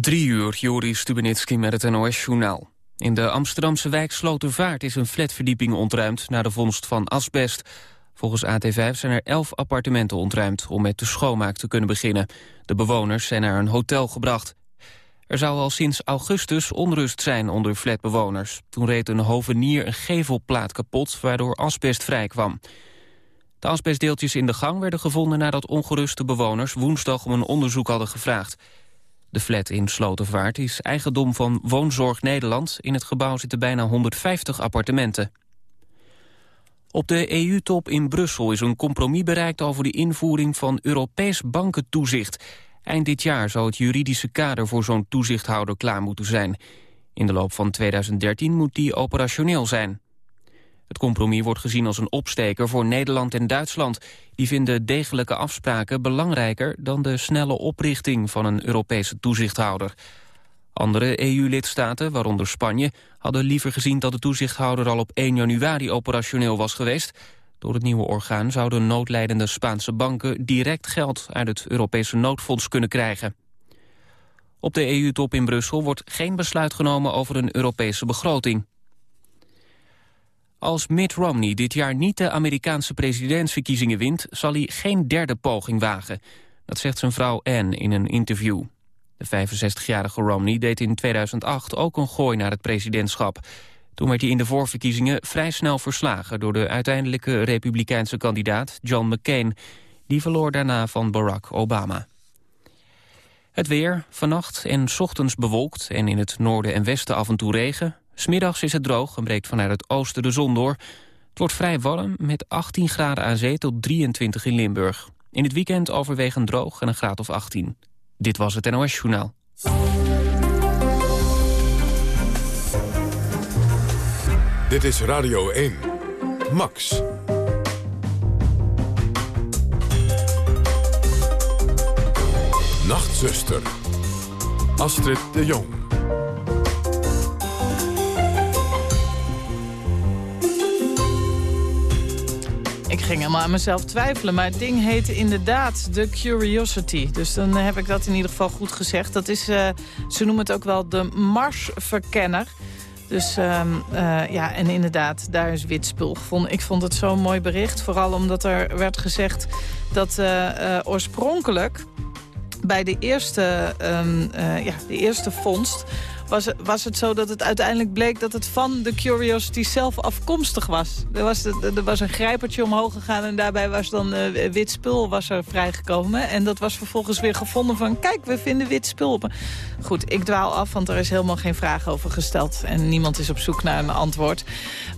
Drie uur, Joris Stubenitski met het NOS-journaal. In de Amsterdamse wijk Slotervaart is een flatverdieping ontruimd... na de vondst van asbest. Volgens AT5 zijn er elf appartementen ontruimd... om met de schoonmaak te kunnen beginnen. De bewoners zijn naar een hotel gebracht. Er zou al sinds augustus onrust zijn onder flatbewoners. Toen reed een hovenier een gevelplaat kapot... waardoor asbest vrijkwam. De asbestdeeltjes in de gang werden gevonden... nadat ongeruste bewoners woensdag om een onderzoek hadden gevraagd. De flat in Slotervaart is eigendom van Woonzorg Nederland. In het gebouw zitten bijna 150 appartementen. Op de EU-top in Brussel is een compromis bereikt over de invoering van Europees bankentoezicht. Eind dit jaar zou het juridische kader voor zo'n toezichthouder klaar moeten zijn. In de loop van 2013 moet die operationeel zijn. Het compromis wordt gezien als een opsteker voor Nederland en Duitsland. Die vinden degelijke afspraken belangrijker dan de snelle oprichting van een Europese toezichthouder. Andere EU-lidstaten, waaronder Spanje, hadden liever gezien dat de toezichthouder al op 1 januari operationeel was geweest. Door het nieuwe orgaan zouden noodlijdende Spaanse banken direct geld uit het Europese noodfonds kunnen krijgen. Op de EU-top in Brussel wordt geen besluit genomen over een Europese begroting. Als Mitt Romney dit jaar niet de Amerikaanse presidentsverkiezingen wint... zal hij geen derde poging wagen. Dat zegt zijn vrouw Anne in een interview. De 65-jarige Romney deed in 2008 ook een gooi naar het presidentschap. Toen werd hij in de voorverkiezingen vrij snel verslagen... door de uiteindelijke republikeinse kandidaat John McCain. Die verloor daarna van Barack Obama. Het weer, vannacht en ochtends bewolkt en in het noorden en westen af en toe regen. Smiddags is het droog en breekt vanuit het oosten de zon door. Het wordt vrij warm met 18 graden aan zee tot 23 in Limburg. In het weekend overwegend droog en een graad of 18. Dit was het NOS Journaal. Dit is Radio 1. Max. Nachtzuster. Astrid de Jong. Ik ging helemaal aan mezelf twijfelen, maar het ding heette inderdaad The Curiosity. Dus dan heb ik dat in ieder geval goed gezegd. Dat is, uh, ze noemen het ook wel de Marsverkenner. Dus um, uh, ja, en inderdaad, daar is wit spul gevonden. Ik vond het zo'n mooi bericht, vooral omdat er werd gezegd dat uh, oorspronkelijk bij de eerste, um, ja, de eerste vondst was, was het zo dat het uiteindelijk bleek dat het van de Curiosity zelf afkomstig was. Er was, er was een grijpertje omhoog gegaan en daarbij was dan uh, wit spul was er vrijgekomen. En dat was vervolgens weer gevonden van, kijk, we vinden wit spul. Goed, ik dwaal af, want er is helemaal geen vraag over gesteld. En niemand is op zoek naar een antwoord.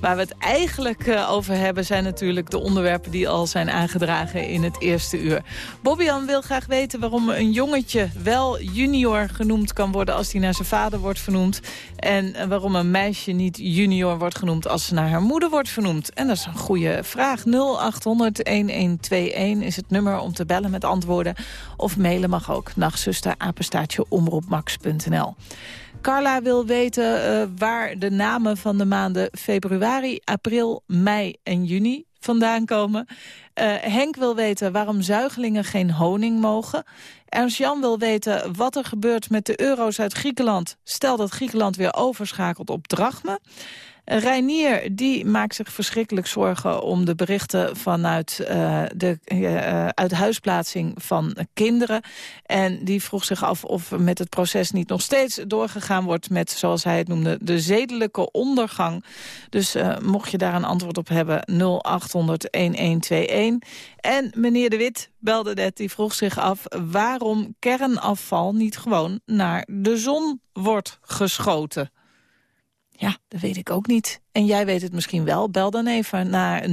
Waar we het eigenlijk uh, over hebben zijn natuurlijk de onderwerpen die al zijn aangedragen in het eerste uur. Bobbian wil graag weten waarom een jongetje wel junior genoemd kan worden als hij naar zijn vader wordt vernoemd. En waarom een meisje niet junior wordt genoemd als ze naar haar moeder wordt vernoemd. En dat is een goede vraag. 0800-1121 is het nummer om te bellen met antwoorden. Of mailen mag ook. Nachtzuster, omroepmax.nl. Carla wil weten uh, waar de namen van de maanden februari, april, mei en juni vandaan komen. Uh, Henk wil weten waarom zuigelingen geen honing mogen. Ernst-Jan wil weten wat er gebeurt met de euro's uit Griekenland. Stel dat Griekenland weer overschakelt op drachmen. Reinier die maakt zich verschrikkelijk zorgen om de berichten vanuit uh, de uh, uithuisplaatsing van kinderen. En die vroeg zich af of met het proces niet nog steeds doorgegaan wordt met, zoals hij het noemde, de zedelijke ondergang. Dus mocht je daar een antwoord op hebben, 0800-1121. En meneer De Wit belde net, die vroeg zich af waarom kernafval niet gewoon naar de zon wordt geschoten. Ja, dat weet ik ook niet. En jij weet het misschien wel. Bel dan even naar 0800-1121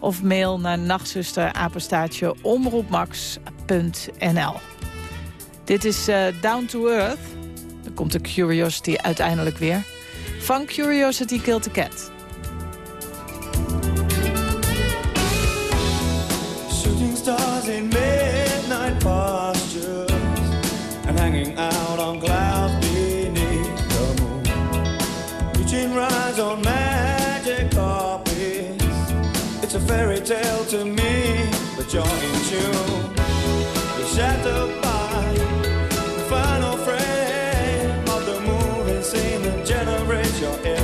of mail naar omroepmax.nl. Dit is uh, Down to Earth. Dan komt de Curiosity uiteindelijk weer. Van Curiosity Killed the Cat. stars in midnight postures and hanging out on clouds beneath the moon. Eugene rides on magic carpets. It's a fairy tale to me, but you're in tune. You're shattered by the final frame of the moving scene that generates your air.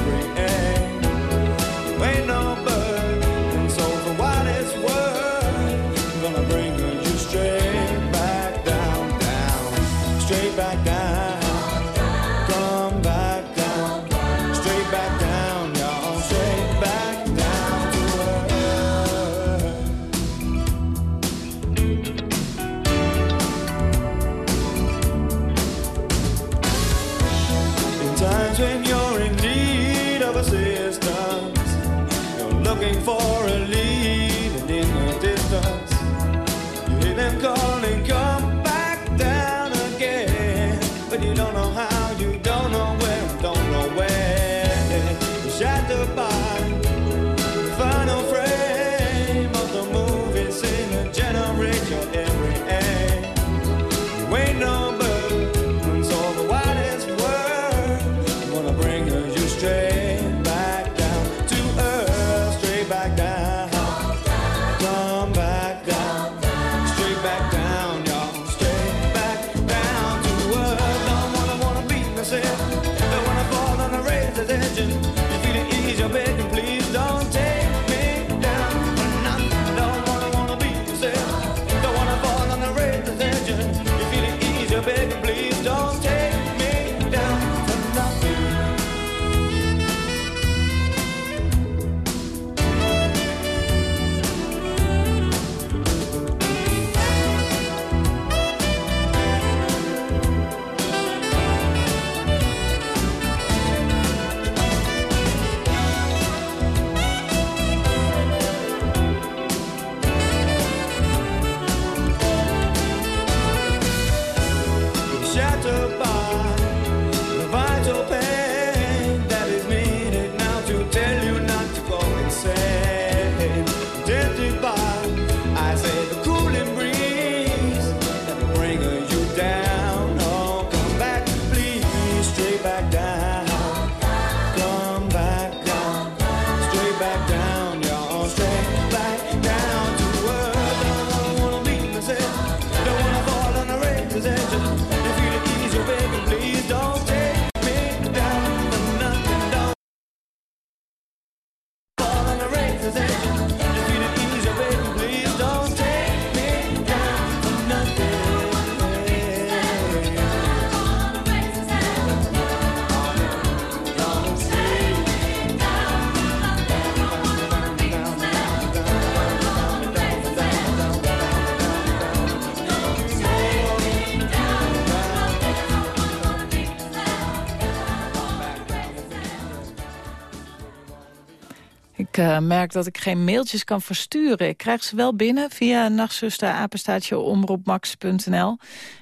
Uh, merk dat ik geen mailtjes kan versturen. Ik krijg ze wel binnen via nachtzuster, omroepmax.nl.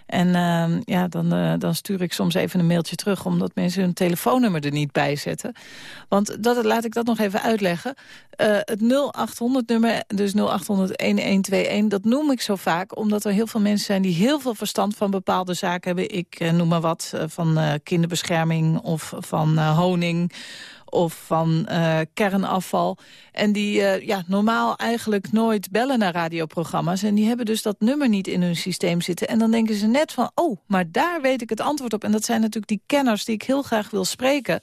En uh, ja, dan, uh, dan stuur ik soms even een mailtje terug... omdat mensen hun telefoonnummer er niet bij zetten. Want dat, laat ik dat nog even uitleggen. Uh, het 0800-nummer, dus 0800-1121, dat noem ik zo vaak... omdat er heel veel mensen zijn die heel veel verstand van bepaalde zaken hebben. Ik noem maar wat, van kinderbescherming of van honing of van uh, kernafval. En die uh, ja, normaal eigenlijk nooit bellen naar radioprogramma's. En die hebben dus dat nummer niet in hun systeem zitten. En dan denken ze net van, oh, maar daar weet ik het antwoord op. En dat zijn natuurlijk die kenners die ik heel graag wil spreken.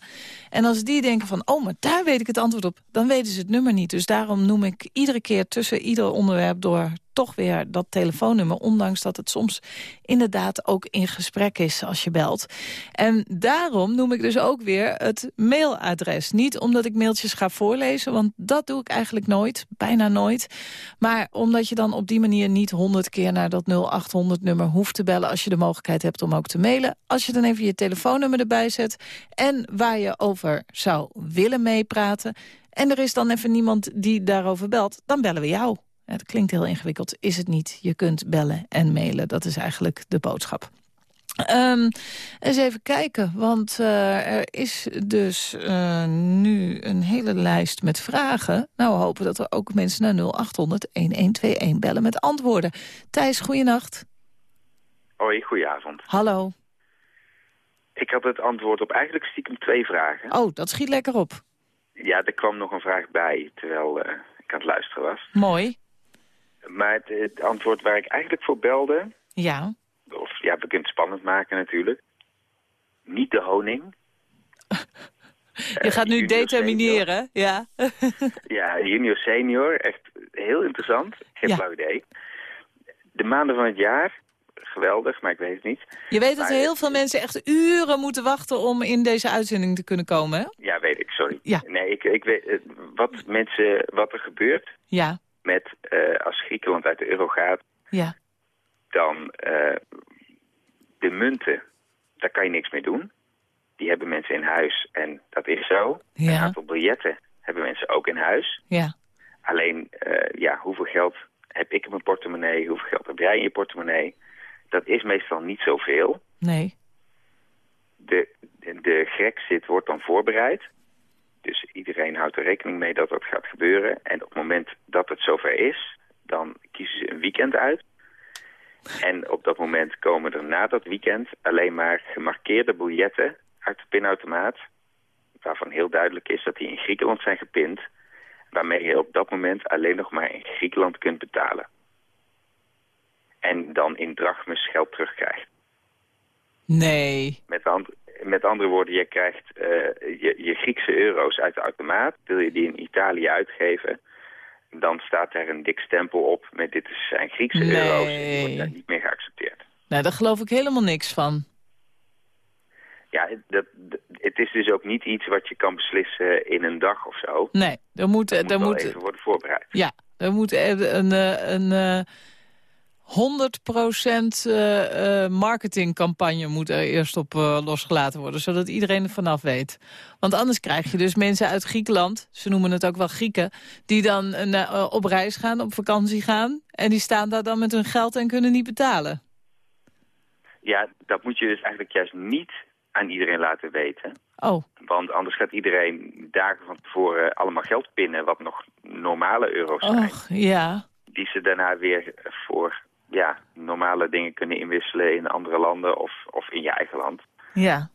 En als die denken van, oh, maar daar weet ik het antwoord op... dan weten ze het nummer niet. Dus daarom noem ik iedere keer tussen ieder onderwerp door toch weer dat telefoonnummer... ondanks dat het soms inderdaad ook in gesprek is als je belt. En daarom noem ik dus ook weer het mailadres. Niet omdat ik mailtjes ga voorlezen, want dat doe ik eigenlijk nooit. Bijna nooit. Maar omdat je dan op die manier niet honderd keer naar dat 0800-nummer hoeft te bellen... als je de mogelijkheid hebt om ook te mailen. Als je dan even je telefoonnummer erbij zet... en waar je over zou willen meepraten... en er is dan even niemand die daarover belt, dan bellen we jou. Het klinkt heel ingewikkeld, is het niet. Je kunt bellen en mailen, dat is eigenlijk de boodschap. Um, eens even kijken, want uh, er is dus uh, nu een hele lijst met vragen. Nou, we hopen dat er ook mensen naar 0800-1121 bellen met antwoorden. Thijs, goeienacht. Hoi, goedenavond. Hallo. Ik had het antwoord op eigenlijk stiekem twee vragen. Oh, dat schiet lekker op. Ja, er kwam nog een vraag bij, terwijl uh, ik aan het luisteren was. Mooi. Maar het, het, antwoord waar ik eigenlijk voor belde... Ja. Of ja, we kunnen het spannend maken natuurlijk. Niet de honing. Je gaat nu determineren, ja. ja, junior senior, echt heel interessant. Geen ja. flauw idee. De maanden van het jaar, geweldig, maar ik weet het niet. Je weet dat er heel veel mensen echt uren moeten wachten om in deze uitzending te kunnen komen, hè? Ja, weet ik, sorry. Ja. Nee, ik, ik weet wat mensen, wat er gebeurt. Ja met uh, als Griekenland uit de euro gaat, ja. dan uh, de munten, daar kan je niks mee doen. Die hebben mensen in huis en dat is zo. Ja. Een aantal biljetten hebben mensen ook in huis. Ja. Alleen, uh, ja, hoeveel geld heb ik in mijn portemonnee, hoeveel geld heb jij in je portemonnee? Dat is meestal niet zoveel. Nee. De, de, de Grexit wordt dan voorbereid. Dus iedereen houdt er rekening mee dat dat gaat gebeuren. En op het moment dat het zover is, dan kiezen ze een weekend uit. En op dat moment komen er na dat weekend alleen maar gemarkeerde biljetten uit de pinautomaat. Waarvan heel duidelijk is dat die in Griekenland zijn gepind. Waarmee je op dat moment alleen nog maar in Griekenland kunt betalen. En dan in drachmes geld terugkrijgt. Nee. Met, met andere woorden, je krijgt uh, je, je, Griekse euro's uit de automaat. Wil je die in Italië uitgeven, dan staat er een dik stempel op met dit zijn Griekse nee. euro's. En die wordt daar niet meer geaccepteerd. Nou, daar geloof ik helemaal niks van. Ja, dat, het is dus ook niet iets wat je kan beslissen in een dag of zo. Nee, er moet, dat er moet, moet even worden voorbereid. Ja, er moet een, een, een, een 100% uh, uh, marketingcampagne moet er eerst op uh, losgelaten worden. Zodat iedereen er vanaf weet. Want anders krijg je dus mensen uit Griekenland, ze noemen het ook wel Grieken... die dan op reis gaan, op vakantie gaan... en die staan daar dan met hun geld en kunnen niet betalen. Ja, dat moet je dus eigenlijk juist niet aan iedereen laten weten. Oh. Want anders gaat iedereen dagen van tevoren allemaal geld pinnen... wat nog normale euro's zijn. Och, ja. Die ze daarna weer voor ja, normale dingen kunnen inwisselen in andere landen of, of in je eigen land. Ja.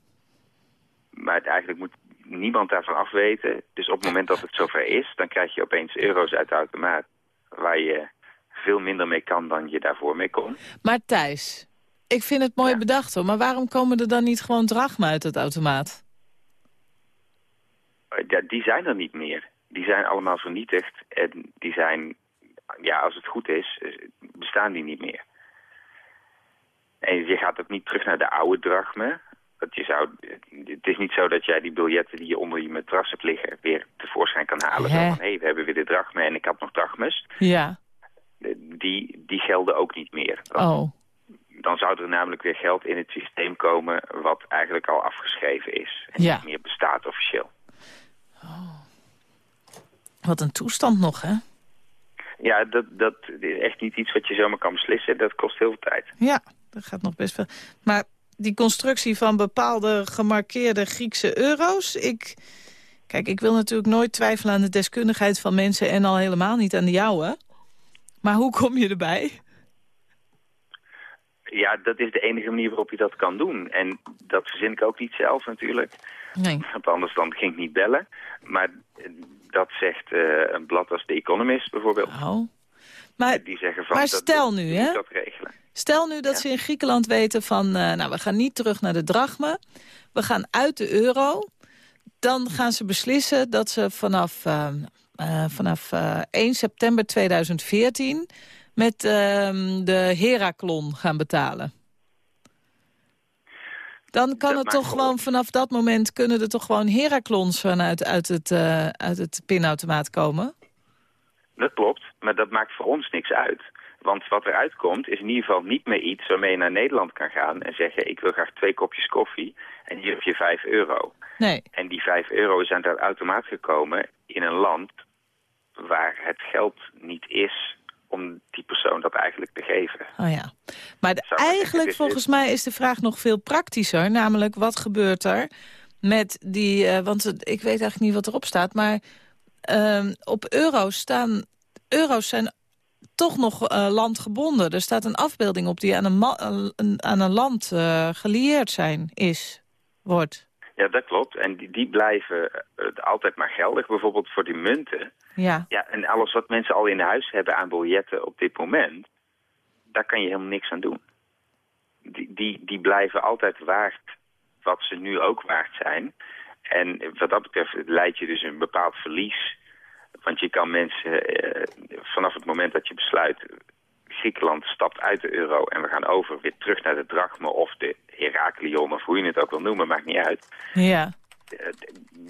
Maar het eigenlijk moet niemand daarvan afweten. Dus op het moment dat het zover is, dan krijg je opeens euro's uit de automaat... waar je veel minder mee kan dan je daarvoor mee kon. Maar Thijs, ik vind het mooi Ja. bedacht hoor. Maar waarom komen er dan niet gewoon drachmen uit het automaat? Ja, die zijn er niet meer. Die zijn allemaal vernietigd en die zijn, ja, als het goed is, bestaan die niet meer. En je gaat ook niet terug naar de oude drachmen. Dat je zou, het is niet zo dat jij die biljetten die je onder je matras hebt liggen weer tevoorschijn kan halen. Hé, we hebben weer de drachmen en ik had nog drachmes. Ja. Die, die gelden ook niet meer. Want Oh. Dan zou er namelijk weer geld in het systeem komen wat eigenlijk al afgeschreven is. En Ja. niet meer bestaat officieel. Wat een toestand nog, hè? Ja, dat, dat is echt niet iets wat je zomaar kan beslissen. Dat kost heel veel tijd. Ja, dat gaat nog best veel. Maar die constructie van bepaalde gemarkeerde Griekse euro's... Ik, kijk, ik wil natuurlijk nooit twijfelen aan de deskundigheid van mensen... en al helemaal niet aan de jouwe. Maar hoe kom je erbij? Ja, dat is de enige manier waarop je dat kan doen. En dat verzin ik ook niet zelf natuurlijk. Nee. Want anders dan ging ik niet bellen. Maar dat zegt uh, een blad als The Economist bijvoorbeeld. Oh. Maar, die zeggen van, maar stel dat, nu, hè? dat regelen. Stel nu dat ze in Griekenland weten van... Uh, nou, we gaan niet terug naar de drachme. We gaan uit de euro. Dan gaan ze beslissen dat ze vanaf, uh, vanaf 1 september 2014... met ehm, de Heraklon gaan betalen. Dan kan het toch gewoon vanaf dat moment... kunnen er toch gewoon Heraklons vanuit uit het, uit het pinautomaat komen? Dat klopt, maar dat maakt voor ons niks uit. Want wat eruit komt is in ieder geval niet meer iets waarmee je naar Nederland kan gaan en zeggen ik wil graag twee kopjes koffie en hier heb je vijf euro. Nee. En die vijf euro aan het automaat gekomen in een land waar het geld niet is om die persoon dat eigenlijk te geven. Oh ja. Maar de, eigenlijk volgens mij is de vraag nog veel praktischer. Namelijk wat gebeurt er met die, uh, want ik weet eigenlijk niet wat erop staat, maar uh, op euro's staan, euro's zijn toch nog uh, landgebonden. Er staat een afbeelding op die aan een, aan een land uh, gelieerd zijn, is, wordt. Ja, dat klopt. En die, die blijven altijd maar geldig. Bijvoorbeeld voor die munten. Ja. ja. En alles wat mensen al in huis hebben aan biljetten op dit moment... daar kan je helemaal niks aan doen. Die, die, die blijven altijd waard wat ze nu ook waard zijn. En wat dat betreft leid je dus een bepaald verlies want je kan mensen eh, vanaf het moment dat je besluit... Griekenland stapt uit de euro en we gaan over weer terug naar de drachme... of de Heraklion of hoe je het ook wil noemen, maakt niet uit. Ja.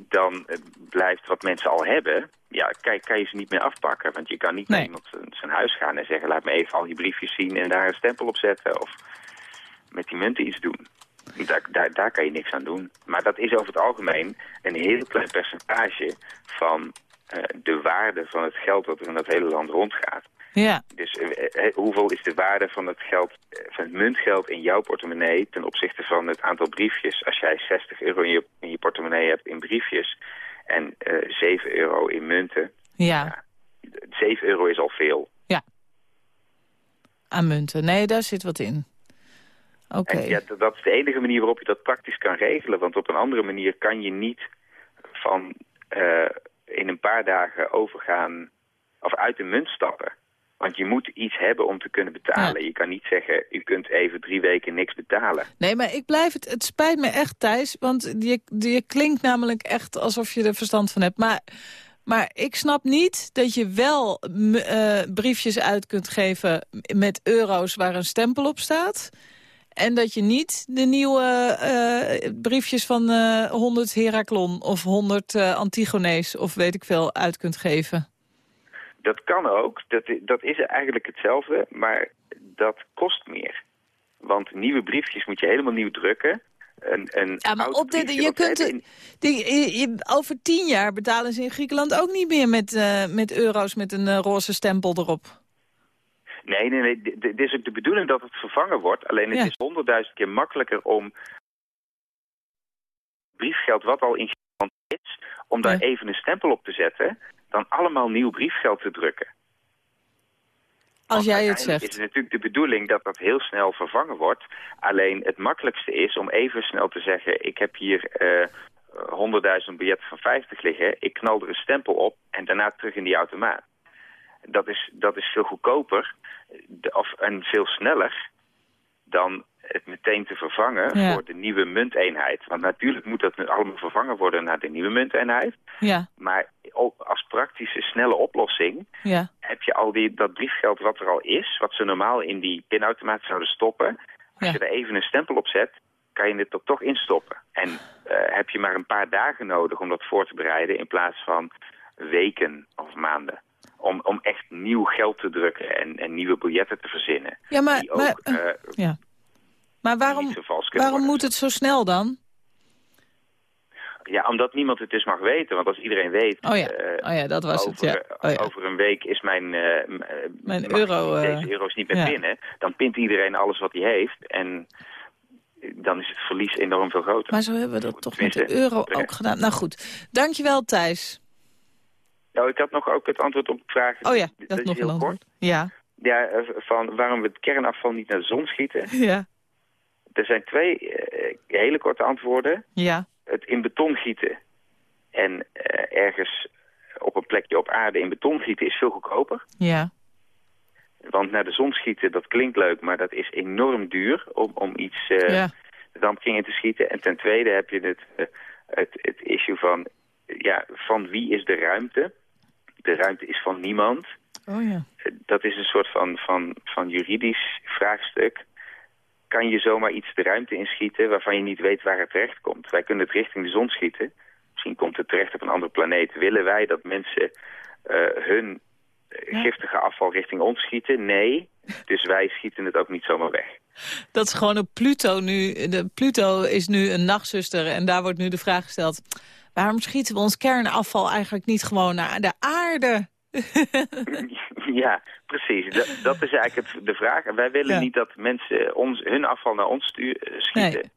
Dan blijft wat mensen al hebben... Ja, kan, kan je ze niet meer afpakken. Want je kan niet Nee. naar iemand zijn, huis gaan en zeggen... laat me even al die briefjes zien en daar een stempel op zetten. Of met die munten iets doen. Daar, daar, daar kan je niks aan doen. Maar dat is over het algemeen een heel klein percentage van de waarde van het geld dat er in dat hele land rondgaat. Ja. Dus uh, hoeveel is de waarde van het geld, van het muntgeld in jouw portemonnee ten opzichte van het aantal briefjes? Als jij 60 euro in je, in je portemonnee hebt in briefjes en uh, 7 euro in munten. Ja. ja. 7 euro is al veel. Ja. Aan munten. Nee, daar zit wat in. Oké. Okay. Ja, dat is de enige manier waarop je dat praktisch kan regelen. Want op een andere manier kan je niet van in een paar dagen overgaan of uit de munt stappen. Want je moet iets hebben om te kunnen betalen. Ja. Je kan niet zeggen, u kunt even drie weken niks betalen. Nee, maar ik blijf het... Het spijt me echt, Thijs. Want je, je klinkt namelijk echt alsof je er verstand van hebt. Maar, maar ik snap niet dat je wel uh, briefjes uit kunt geven... met euro's waar een stempel op staat... En dat je niet de nieuwe uh, briefjes van uh, 100 Heraklon of 100 uh, Antigonees of weet ik veel uit kunt geven. Dat kan ook. Dat, dat is eigenlijk hetzelfde, maar dat kost meer. Want nieuwe briefjes moet je helemaal nieuw drukken. Een, een ja, maar op de, je kunt in... die, je, over tien jaar betalen ze in Griekenland ook niet meer met, met euro's met een roze stempel erop. Nee, nee, nee. Het is ook de bedoeling dat het vervangen wordt. Alleen het Ja. is honderdduizend keer makkelijker om briefgeld wat al in Griekenland is, om daar Ja. even een stempel op te zetten, dan allemaal nieuw briefgeld te drukken. Als jij het zegt. is het natuurlijk de bedoeling dat dat heel snel vervangen wordt. Alleen het makkelijkste is om even snel te zeggen... ik heb hier eh 100.000 biljetten van 50 liggen. Ik knal er een stempel op en daarna terug in die automaat. Dat is, dat is veel goedkoper of, en veel sneller dan het meteen te vervangen Ja. voor de nieuwe munteenheid. Want natuurlijk moet dat allemaal vervangen worden naar de nieuwe munteenheid. Ja, Maar ook als praktische snelle oplossing ja. heb je al die, dat briefgeld wat er al is, wat ze normaal in die pinautomaat zouden stoppen. Als je er even een stempel op zet, kan je het er toch instoppen. En eh, heb je maar een paar dagen nodig om dat voor te bereiden in plaats van weken of maanden. Om, om echt nieuw geld te drukken en, en nieuwe biljetten te verzinnen. Ja, maar, ook maar, eh, ja. maar waarom, waarom worden. moet het zo snel dan? Ja, omdat niemand het dus mag weten. Want als iedereen weet... Oh ja, eh, oh ja dat was over, het. Ja. Oh ja. over een week is mijn, eh, Mijn euro, deze euro's niet meer ja. pinnen. Dan pint iedereen alles wat hij heeft. En dan is het verlies enorm veel groter. Maar zo hebben we dat toch met de euro ook gedaan. Nou goed, dankjewel Thijs. Nou, ik had nog ook het antwoord op de vraag. Oh ja, dat dat is nog heel kort. Ja, Ja, eh, van waarom we het kernafval niet naar de zon schieten. ja, Er zijn twee eh, hele korte antwoorden. ja. Het in beton gieten en eh, ergens op een plekje op aarde in beton gieten is veel goedkoper. Ja, Want naar de zon schieten, dat klinkt leuk, maar dat is enorm duur om, om iets eh, ja. de dampkring in te schieten. En ten tweede heb je het, het, het issue van, ja, van wie is de ruimte? De ruimte is van niemand. Oh ja. Eh, Dat is een soort van, van, van juridisch vraagstuk. Kan je zomaar iets de ruimte inschieten waarvan je niet weet waar het terecht komt? Wij kunnen het richting de zon schieten. Misschien komt het terecht op een andere planeet. Willen wij dat mensen eh, hun eh, Ja. giftige afval richting ons schieten? Nee. Dus wij schieten het ook niet zomaar weg. Dat is gewoon een Pluto nu. De Pluto is nu een nachtzuster en daar wordt nu de vraag gesteld... waarom schieten we ons kernafval eigenlijk niet gewoon naar de aarde? ja, precies. Dat, dat is eigenlijk het, de vraag. En wij willen Ja. niet dat mensen ons, hun afval naar ons stuur, eh, schieten.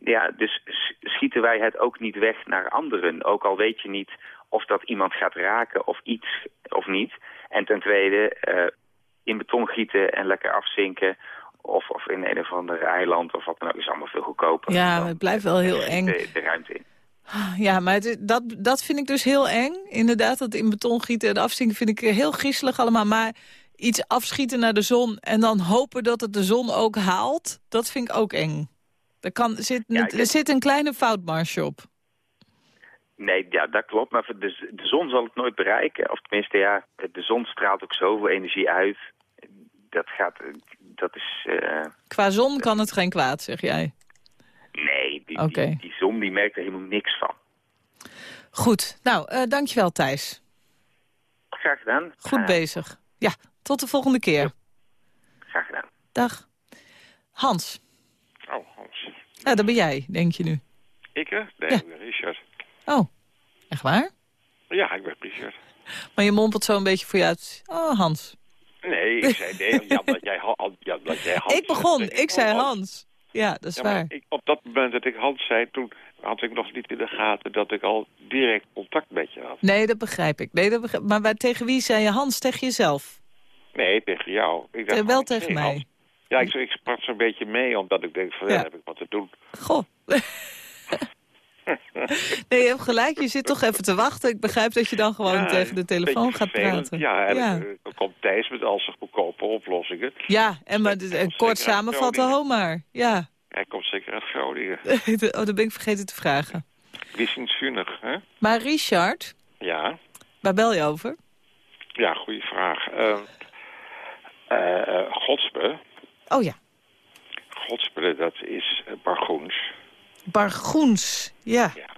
Ja, dus schieten wij het ook niet weg naar anderen. Ook al weet je niet of dat iemand gaat raken of iets of niet. En ten tweede, eh, in beton gieten en lekker afzinken... Of, of in een of ander eiland of wat dan ook, is allemaal veel goedkoper. Ja, het blijft wel heel eng. De, de ruimte in. Ja, maar het dat, dat vind ik dus heel eng. Inderdaad, dat in beton gieten en afzinken vind ik heel griezelig allemaal. Maar iets afschieten naar de zon en dan hopen dat het de zon ook haalt... dat vind ik ook eng. Er, kan, zit, Ja, ik- er zit een kleine foutmarge op. Nee, ja, dat klopt. Maar de, de zon zal het nooit bereiken. Of tenminste, ja, de zon straalt ook zoveel energie uit. Dat gaat, dat is... eh, Qua zon kan het geen kwaad, zeg jij. Nee, die, Oké. die, die zon die merkt er helemaal niks van. Goed, nou, eh, dankjewel Thijs. Graag gedaan. Goed Ah, bezig. Ja, tot de volgende keer. Graag gedaan. Dag. Hans. Oh, Hans. Ja, dat ben jij, denk je nu. Ik hè? Nee, Ja. ik ben Richard. Oh, echt waar? Ja, ik ben Richard. Maar je mompelt zo een beetje voor je uit. Oh, Hans. Nee, ik zei nee, ja, dat jij, ja, dat jij Hans ik begon, ik zei Hans. Ja, dat is Ja, waar. ik, op dat moment dat ik Hans zei, toen had ik nog niet in de gaten dat ik al direct contact met je had. Nee, dat begrijp ik. Nee, dat begrijp... Maar tegen wie zei je Hans? Tegen jezelf? Nee, tegen jou. Ik dacht, wel tegen nee, mij. Hans. Ja, ik, ik sprak zo'n beetje mee, omdat ik denk van, ja, Ja. heb ik wat te doen. Goh. nee, je hebt gelijk. Je zit toch even te wachten. Ik begrijp dat je dan gewoon Ja, tegen de telefoon gaat praten. Ja, en ja. eh, dan komt Thijs met al zijn goedkope oplossingen. ja, en maar uit kort samenvatten, Groningen. ho maar. Ja. Hij komt zeker uit Groningen. oh, dat ben ik vergeten te vragen. Wissensvunig, hè? Maar Richard, Ja. waar bel je over? Ja, goede vraag. Uh, uh, Godspe. Oh ja, Godspe, dat is Bargoens. Bargoens. Ja. Ja.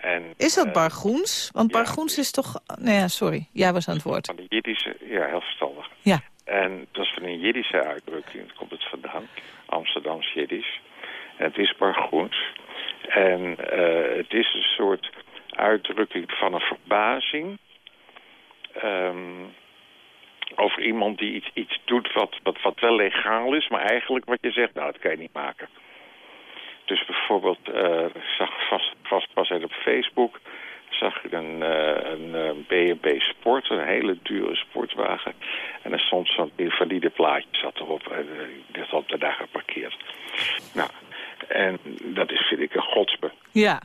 En, Is dat eh, Bargoens? Want ja. Bargoens is toch... Nee, ja, sorry. Jij was aan het woord. Van de Jiddische, ja, heel verstandig. Ja. En dat is van een Jiddische uitdrukking, daar komt het vandaan. Amsterdams Jiddisch. En het is Bargoens. En uh, het is een soort uitdrukking van een verbazing... Um, over iemand die iets, iets doet wat, wat, wat wel legaal is... maar eigenlijk wat je zegt, nou, dat kan je niet maken. Dus bijvoorbeeld, uh, zag vast, vast pas op Facebook... zag ik een, uh, een B&B Sport, een hele dure sportwagen. En er stond zo'n invalide plaatje zat erop. En dat had daar geparkeerd. Nou, en dat is, vind ik, een godspe. Ja.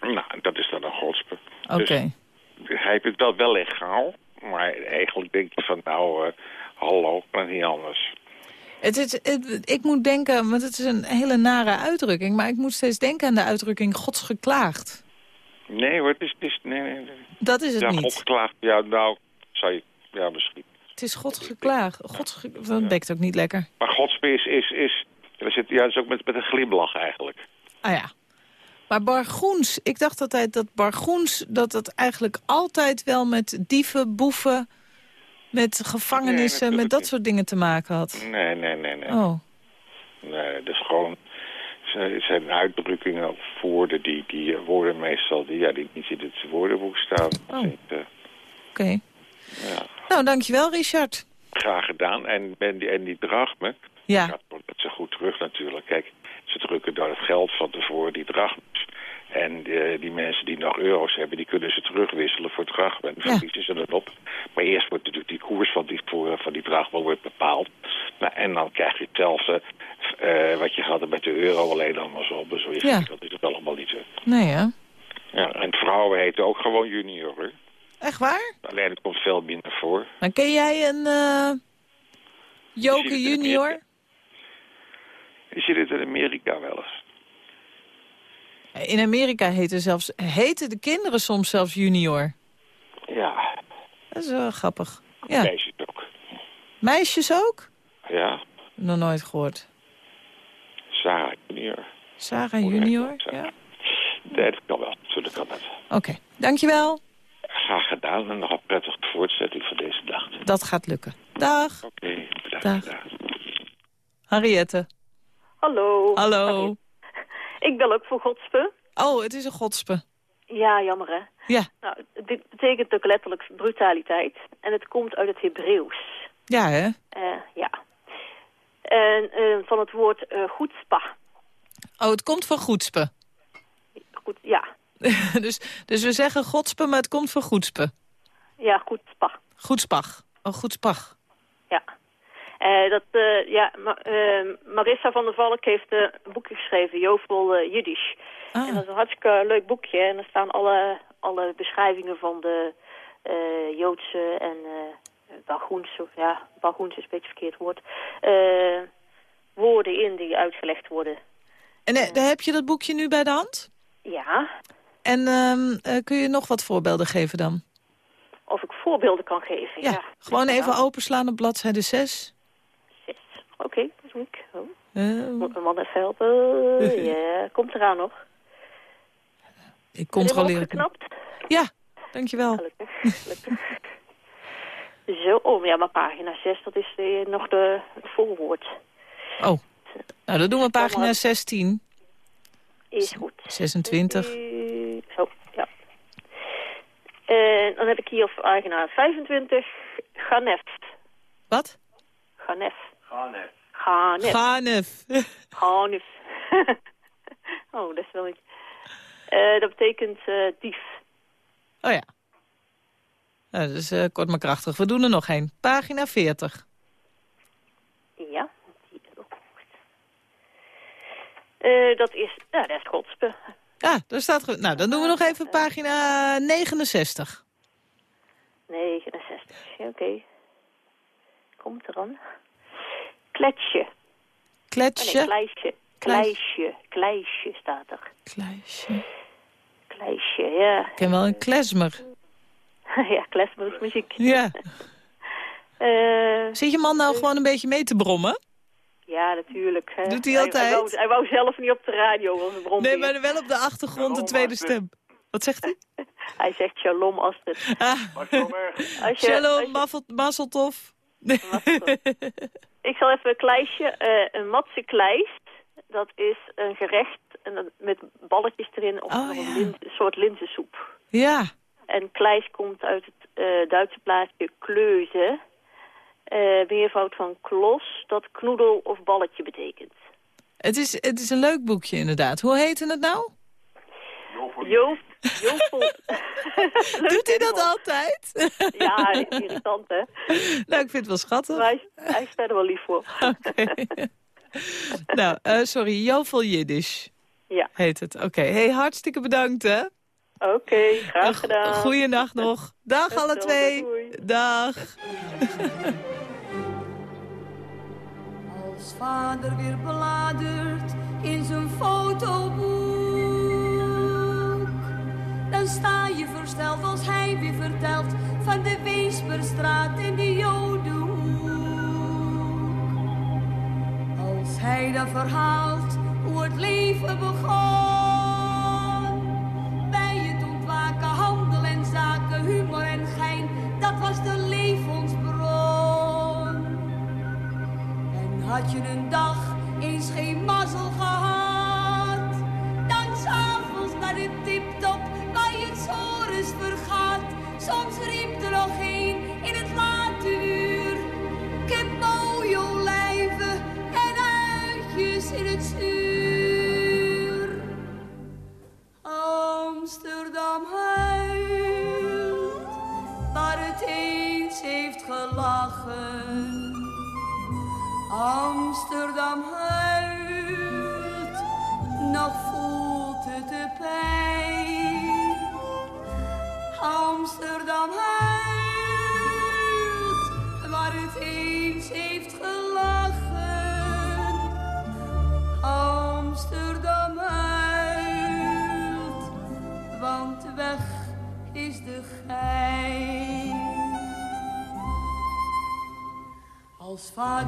Nou, dat is dan een godspe. Oké. Okay. Dus hij heeft dat wel legaal. Maar eigenlijk denk je van, nou, uh, hallo, maar niet anders. Het is, het, ik moet denken, want het is een hele nare uitdrukking... maar ik moet steeds denken aan de uitdrukking gods geklaagd. Nee hoor, het is... Het is nee, nee, nee. Dat is het ja, niet. God geklaagd, ja, nou, zou je... Ja, misschien. Het is God geklaagd. God ge... Dat bekt ook niet lekker. Maar godspe is... is, is er zit, ja, is ook met, met een glimlach eigenlijk. Ah ja. Maar Bargoens, ik dacht altijd dat Bargoens... dat het eigenlijk altijd wel met dieven, boeven... met gevangenissen, nee, met dat soort dingen te maken had. Nee, nee, nee, nee. Oh. Nee, dat is gewoon... het zijn uitdrukkingen of woorden die, die woorden meestal die, ja, die niet in het woordenboek staan. Oh. Dus, eh, Oké. ja, Nou, dankjewel, Richard. graag gedaan. En, en, die, en die drachme, Ja. gaat dat zo goed terug natuurlijk. Kijk, ze drukken door het geld van tevoren die drachmes. En eh, die mensen die nog euro's hebben, die kunnen ze terugwisselen voor drachmen. En dan Ja. verliezen ze dat op. Maar eerst wordt natuurlijk die koers van die, voor, van die drachma wordt bepaald. Nou, en dan krijg je hetzelfde eh, wat je had met de euro, alleen andersom. Dus je Ja. dat is het allemaal niet zo. Nee, hè? Ja, en vrouwen heten ook gewoon junior. Hoor. Echt waar? Alleen het komt veel minder voor. Maar ken jij een eh Joke junior? Je ziet het in Amerika wel eens. In Amerika heten, zelfs, heten de kinderen soms zelfs junior. Ja, Dat is wel grappig. Ja. meisjes ook. Meisjes ook? Ja, Nog nooit gehoord. Sarah junior. Sarah junior? dat? Ja. Nee, dat kan wel. Natuurlijk kan dat. Oké, dankjewel. Graag gedaan en nog een prettige voortzetting van deze dag. Oké, Dat gaat lukken. Dag, bedankt. Dag. Dag. Henriette. Hallo. Hallo. Ik bel ook voor godspe. Oh, het is een godspe. Ja, jammer hè. Ja, Nou, dit betekent ook letterlijk brutaliteit. En het komt uit het Hebreeuws. ja hè? Eh, ja. En eh, van het woord eh goedspa. Oh, het komt van goedspe. Goed, ja. dus, dus we zeggen godspe, maar het komt van goedspe. Ja, goedspa. Goedspach. Oh, goedspach. Ja. Eh, dat, eh, ja, Ma eh, Marissa van der Valk heeft een boekje geschreven, Jovel Jiddisch. En dat Ah, is een hartstikke leuk boekje. En er staan alle, alle beschrijvingen van de Joodse en uh, Bagoens, of ja, Bagoens is een beetje verkeerd woord, woorden in die uitgelegd worden. en daar heb je dat boekje nu bij de hand? Ja, En ehm, eh, kun je nog wat voorbeelden geven dan? of ik voorbeelden kan geven. Ja, Ja, gewoon even openslaan op bladzijde 6. Oké, dat doe ik. Oh, Uh, moet mijn man even helpen. Ja, komt eraan nog. ik controleer opgeknapt? Ja, dankjewel. Gelukkig. Gelukkig. Zo, oh ja, maar pagina 6, dat is eh, nog de, het voorwoord. Oh, nou dan doen we pagina 16. Is goed. 26. Eh, Zo, ja. En dan heb ik hier op pagina 25 Ganef. Wat? Ganef. Ganef. Ganef. Ganef. Ganef. oh, dat is wel iets. Eh, dat betekent eh, dief. Oh ja. Nou, dat is eh, kort maar krachtig. We doen er nog één. Pagina 40. Ja, die is ook goed. Eh, dat is, ja, dat is godspe. Ja, daar staat... Nou, dan doen we nog even pagina 69. 69. Ja, Oké. Komt eraan. Kletsje. Oh, nee, Kletsje. kleisje. Kleisje. Kleisje staat er. Kleisje. Kleisje, ja. Ik ken wel een klezmer. ja, klezmersmuziek. Ja. Eh Zit je man nou gewoon een beetje mee te brommen? ja, natuurlijk. hè. Doet hij Hij, altijd? wou, hij wou zelf niet op de radio, want Nee, maar wel op de achtergrond een tweede stem. Wat zegt hij? Hij zegt shalom Astrid. Ah, Als je, als Shalom, Mazzeltof. Ik zal even een kleisje, eh, een matse kleist. Dat is een gerecht met balletjes erin of Oh, een, ja. lin- een soort linzensoep. Ja, En kleis komt uit het eh, Duitse plaatsje kleuze. Eh meervoud van klos, dat knoedel of balletje betekent. het is, het is een leuk boekje inderdaad. Hoe heette het nou? Joop, Joopel. Doet hij dat altijd? Ja, irritant hè. nou, ik vind het wel schattig. Maar hij, hij is verder wel lief voor. Oké. nou, eh, sorry, Jovel Jiddisch Ja, heet het. Oké, hey, hartstikke bedankt hè. oké, graag gedaan. Goeienacht nog. Dag alle twee. doei. Dag. Als vader weer bladert in zijn fotoboek, dan sta je versteld als hij weer vertelt van de Weesperstraat in de Jodenhoek. Als hij dan verhaalt hoe het leven begon. Bij het ontwaken, handel en zaken, humor en gein, dat was de levensbron. En had je een dag eens geen mazzel gehad, dan s'avonds naar de tip-top vergaat, soms.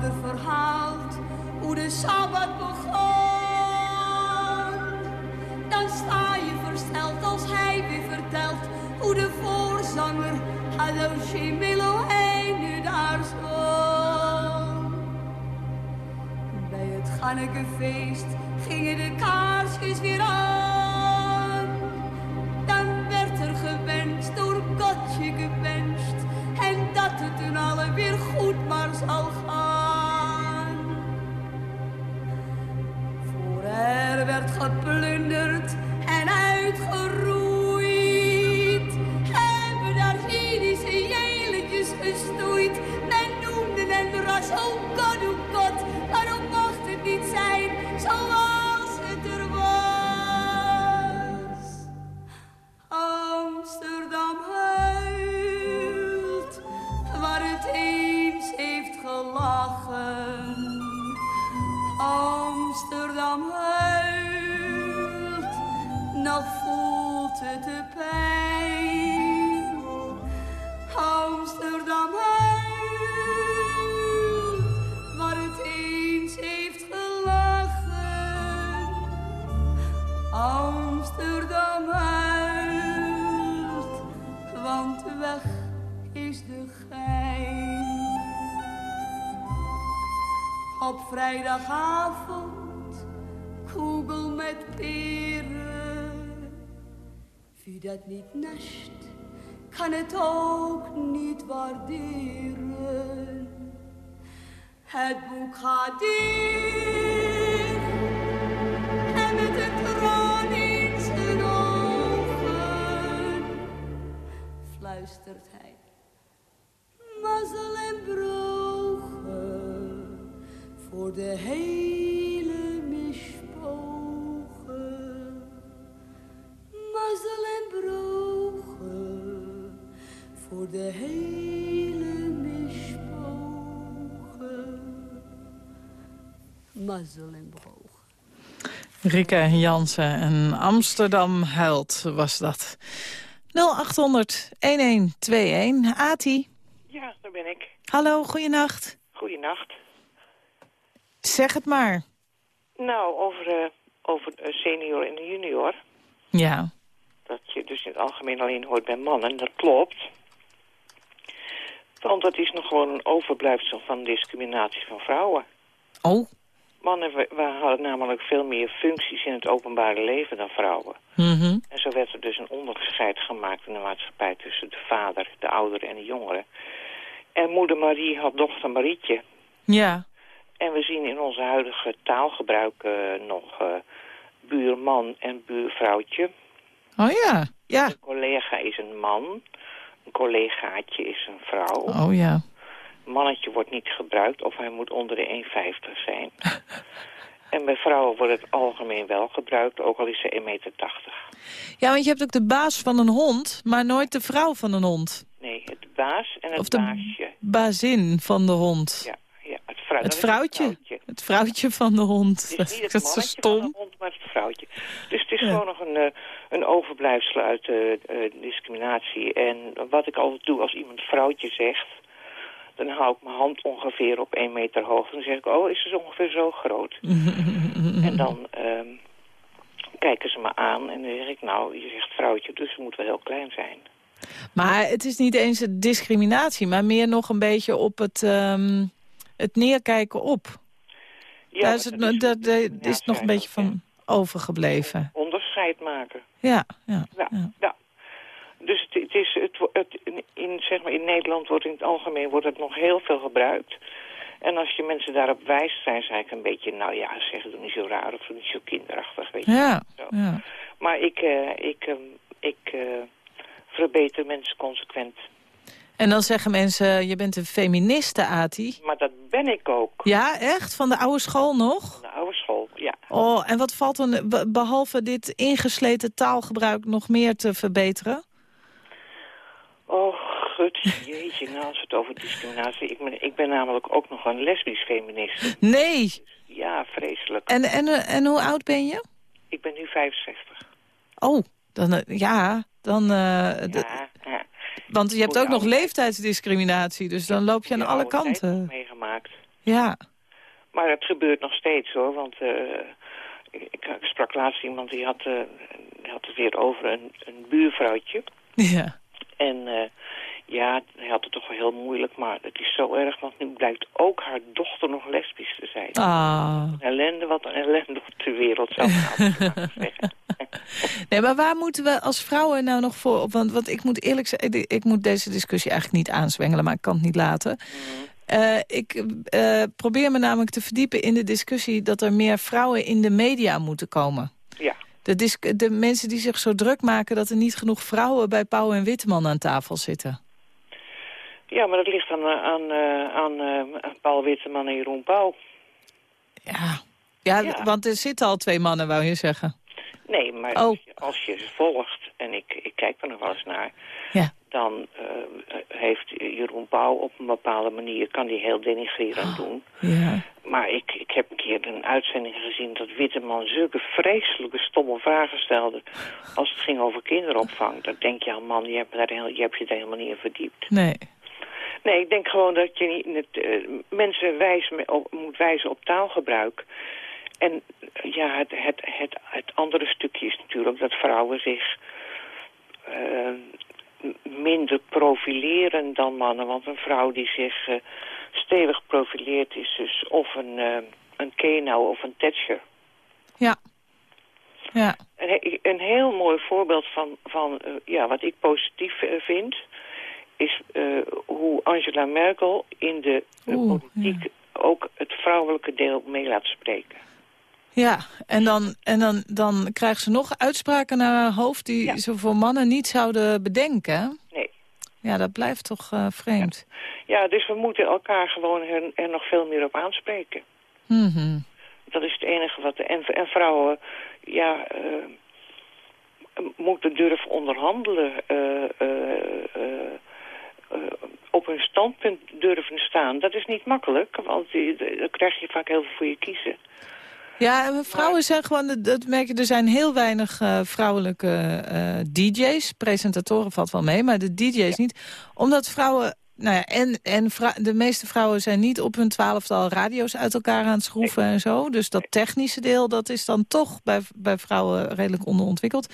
Vader verhaalt hoe de Sabbat begon, dan sta je versteld als hij weer vertelt hoe de voorzanger Hallo Shemilo nu daar stond. Bij het Gannekefeest geplunderd en uitgeroeid. Hebben daar Jiddische jeletjes gestoeid. Men noemde hen ras, oh god. Waarom mocht het niet zijn zoals het er was? Amsterdam huilt, waar het eens heeft gelachen. Amsterdam huilt, nog voelt het de pijn. Amsterdam huilt, waar het eens heeft gelachen. Amsterdam huilt, want weg is de gein. Op vrijdagavond, Dat niet nest, kan het ook niet waarderen. Het boek gaat dicht en met een traan in zijn ogen fluistert hij. Mazzel en brogen voor de hele Mazzel en brogen. Rika Jansen en Amsterdam huilt was dat. 0800-1121. Ati. Ja, daar ben ik. Hallo, goeienacht. Goedenacht. Zeg het maar. Nou, over, eh, over eh, senior en junior. Ja. Dat je dus in het algemeen alleen hoort bij mannen. Dat klopt. Want dat is nog gewoon een overblijfsel van discriminatie van vrouwen. Oh. Mannen we, hadden namelijk veel meer functies in het openbare leven dan vrouwen. Mhm. En zo werd er dus een onderscheid gemaakt in de maatschappij tussen de vader, de oudere en de jongere. En moeder Marie had dochter Marietje. Ja. En we zien in onze huidige taalgebruik eh, nog eh, buurman en buurvrouwtje. Oh ja. Ja. Een collega is een man. Een collegaatje is een vrouw. Oh ja. Mannetje wordt niet gebruikt of hij moet onder de 1,50 zijn. en bij vrouwen wordt het algemeen wel gebruikt, ook al is ze 1,80 meter. Ja, want je hebt ook de baas van een hond, maar nooit de vrouw van een hond. Nee, het baas en het Of de baasje. bazin van de hond. Ja, ja, het, vrou- Het vrouwtje. vrouwtje. Het vrouwtje van de hond. Het is niet het Dat is zo mannetje van stom. de hond, maar het vrouwtje. Dus het is Ja. gewoon nog een, eh, een overblijfsel uit eh, discriminatie. En wat ik altijd doe als iemand vrouwtje zegt... dan hou ik mijn hand ongeveer op één meter hoog. Dan zeg ik, oh, is ze ongeveer zo groot? en dan ehm, kijken ze me aan en dan zeg ik, nou, je zegt vrouwtje, dus ze moet wel heel klein zijn. Maar het is niet eens een discriminatie, maar meer nog een beetje op het, ehm, het neerkijken op. Daar is, het, dat dat, dat is ja, nog een beetje van overgebleven. Onderscheid maken. Ja, ja. Ja, ja. Dus het, het is, het, het, in, zeg maar, in Nederland wordt in het algemeen wordt het nog heel veel gebruikt. En als je mensen daarop wijst, zijn ze eigenlijk een beetje... nou ja, zeg, doe niet zo raar of doe niet zo kinderachtig, weet je. Ja, Zo. ja. Maar ik, eh, ik, ehm, ik eh, verbeter mensen consequent. En dan zeggen mensen, je bent een feministe, Ati. Maar dat ben ik ook. Ja, echt? Van de oude school nog? De oude school, ja. Oh, en wat valt dan, be- behalve dit ingesleten taalgebruik, nog meer te verbeteren? Oh, gut, jeetje, nou als het over discriminatie... Ik ben, ik ben namelijk ook nog een lesbisch feminist. Nee. Ja, vreselijk. En, en, en hoe oud ben je? Ik ben nu 65. Oh, dan, eh, ja, dan... eh, d- Ja, ja. want je hebt ook nog leeftijdsdiscriminatie, dus dan loop je aan alle kanten. meegemaakt. Ja. Maar het gebeurt nog steeds hoor, want eh, ik, ik sprak laatst iemand die had, die had het weer over een, een buurvrouwtje. Ja. En eh, ja, hij had het toch wel heel moeilijk, maar het is zo erg, want nu blijkt ook haar dochter nog lesbisch te zijn. Ah. Een ellende, wat een ellende op de wereld zou ik zeggen. Nee, maar waar moeten we als vrouwen nou nog voor... op? Want, want ik moet eerlijk zeggen, ik, moet deze discussie eigenlijk niet aanzwengelen... maar ik kan het niet laten. Eh, ik eh, probeer me namelijk te verdiepen in de discussie... dat er meer vrouwen in de media moeten komen. Ja. De, de mensen die zich zo druk maken... dat er niet genoeg vrouwen bij Pauw en Witteman aan tafel zitten. Ja, maar dat ligt aan, eh, aan, eh, aan eh, Paul Witteman en Jeroen Pauw. Ja. Ja, Ja. want er zitten al twee mannen, wou je zeggen. Nee, maar Oh. als, je, als je volgt, en ik, ik kijk er nog wel eens naar... Ja. Dan eh, heeft Jeroen Pauw op een bepaalde manier... kan die heel denigrerend doen. Ja. Maar ik, ik heb een keer een uitzending gezien... dat Witteman zulke vreselijke stomme vragen stelde... als het ging over kinderopvang. Dan denk je, ja man, je hebt, daar heel, je hebt je daar helemaal niet in verdiept. Nee. Nee, ik denk gewoon dat je niet, het, eh, mensen op, moet wijzen op taalgebruik. En eh, ja, het, het, het, het andere stukje is natuurlijk dat vrouwen zich minder profileren dan mannen. Want een vrouw die zich eh, stevig profileert is dus of een, eh een Kenau of een Thatcher. Ja. Ja. Een, he- een heel mooi voorbeeld van, van eh, ja, wat ik positief vind... is hoe Angela Merkel in de Oeh, politiek ook het vrouwelijke deel mee laat spreken. Ja, en dan, en dan, dan krijgt ze nog uitspraken naar haar hoofd... die Ja. ze voor mannen niet zouden bedenken. Nee. Ja, dat blijft toch eh, vreemd. Ja, dus we moeten elkaar gewoon er, er nog veel meer op aanspreken. Mhm. Dat is het enige wat... En, en vrouwen, ja... eh, moeten durven onderhandelen... eh, op hun standpunt durven staan. Dat is niet makkelijk, want dan krijg je vaak heel veel voor je kiezen. Ja, en vrouwen zijn gewoon, dat merk je, er zijn heel weinig eh, vrouwelijke eh, DJ's. Presentatoren valt wel mee, maar de DJ's niet. Omdat vrouwen, nou ja, en, en de meeste vrouwen zijn niet op hun twaalftal radio's uit elkaar aan het schroeven en zo. Dus dat technische deel, dat is dan toch bij, bij vrouwen redelijk onderontwikkeld.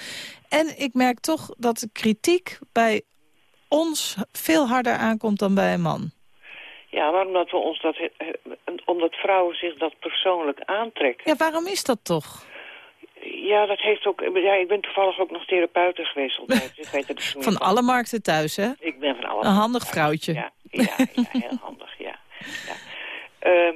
En ik merk toch dat de kritiek bij ons veel harder aankomt dan bij een man. Ja, maar omdat, we ons dat, omdat vrouwen zich dat persoonlijk aantrekken. Ja, waarom is dat toch? Ja, dat heeft ook... Ja, ik ben toevallig ook nog therapeute geweest altijd. Dus weet dat Van alle markten thuis, hè? Ik ben van alle Een handig vrouwtje. Ja, ja, ja heel handig, ja. ja. Ehm,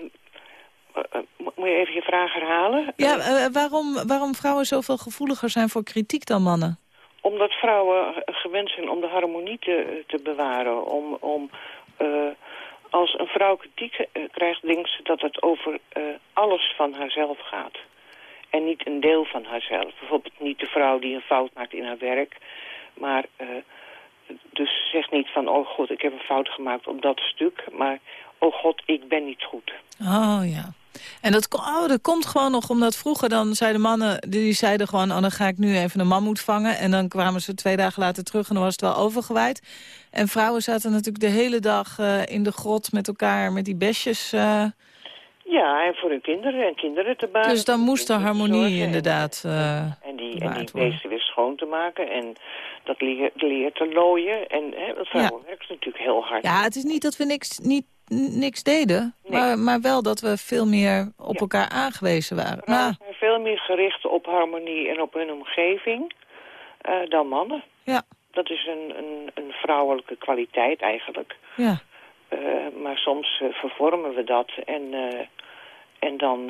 eh, eh, mo- moet je even je vraag herhalen? Ja, Eh, waarom, waarom vrouwen zoveel gevoeliger zijn voor kritiek dan mannen? omdat vrouwen gewend zijn om de harmonie te, te bewaren. Om, om, als een vrouw kritiek eh, krijgt, denkt ze dat het over eh, alles van haarzelf gaat. En niet een deel van haarzelf. Bijvoorbeeld niet de vrouw die een fout maakt in haar werk. Maar eh, dus zegt niet van, oh god, ik heb een fout gemaakt op dat stuk. Maar, oh god, ik ben niet goed. Oh ja. En dat, oh, dat komt gewoon nog omdat vroeger dan zeiden mannen... die zeiden gewoon, oh, dan ga ik nu even een mammoet vangen. En dan kwamen ze twee dagen later terug en dan was het wel overgewaaid. En vrouwen zaten natuurlijk de hele dag eh, in de grot met elkaar met die besjes. eh. Ja, en voor hun kinderen en kinderen te baren. dus dan moest er te harmonie en- inderdaad eh, En die, en die beesten weer schoon te maken en dat leer, leer te looien. En hè, vrouwen werken natuurlijk heel hard. Ja, het is niet dat we niks, niet, niks deden. Nee. Maar, maar wel dat we veel meer op Ja. elkaar aangewezen waren. Veel meer gericht op harmonie en op hun omgeving eh, dan mannen. ja, Dat is een, een, een vrouwelijke kwaliteit eigenlijk. ja. Eh, maar soms eh, vervormen we dat en, en dan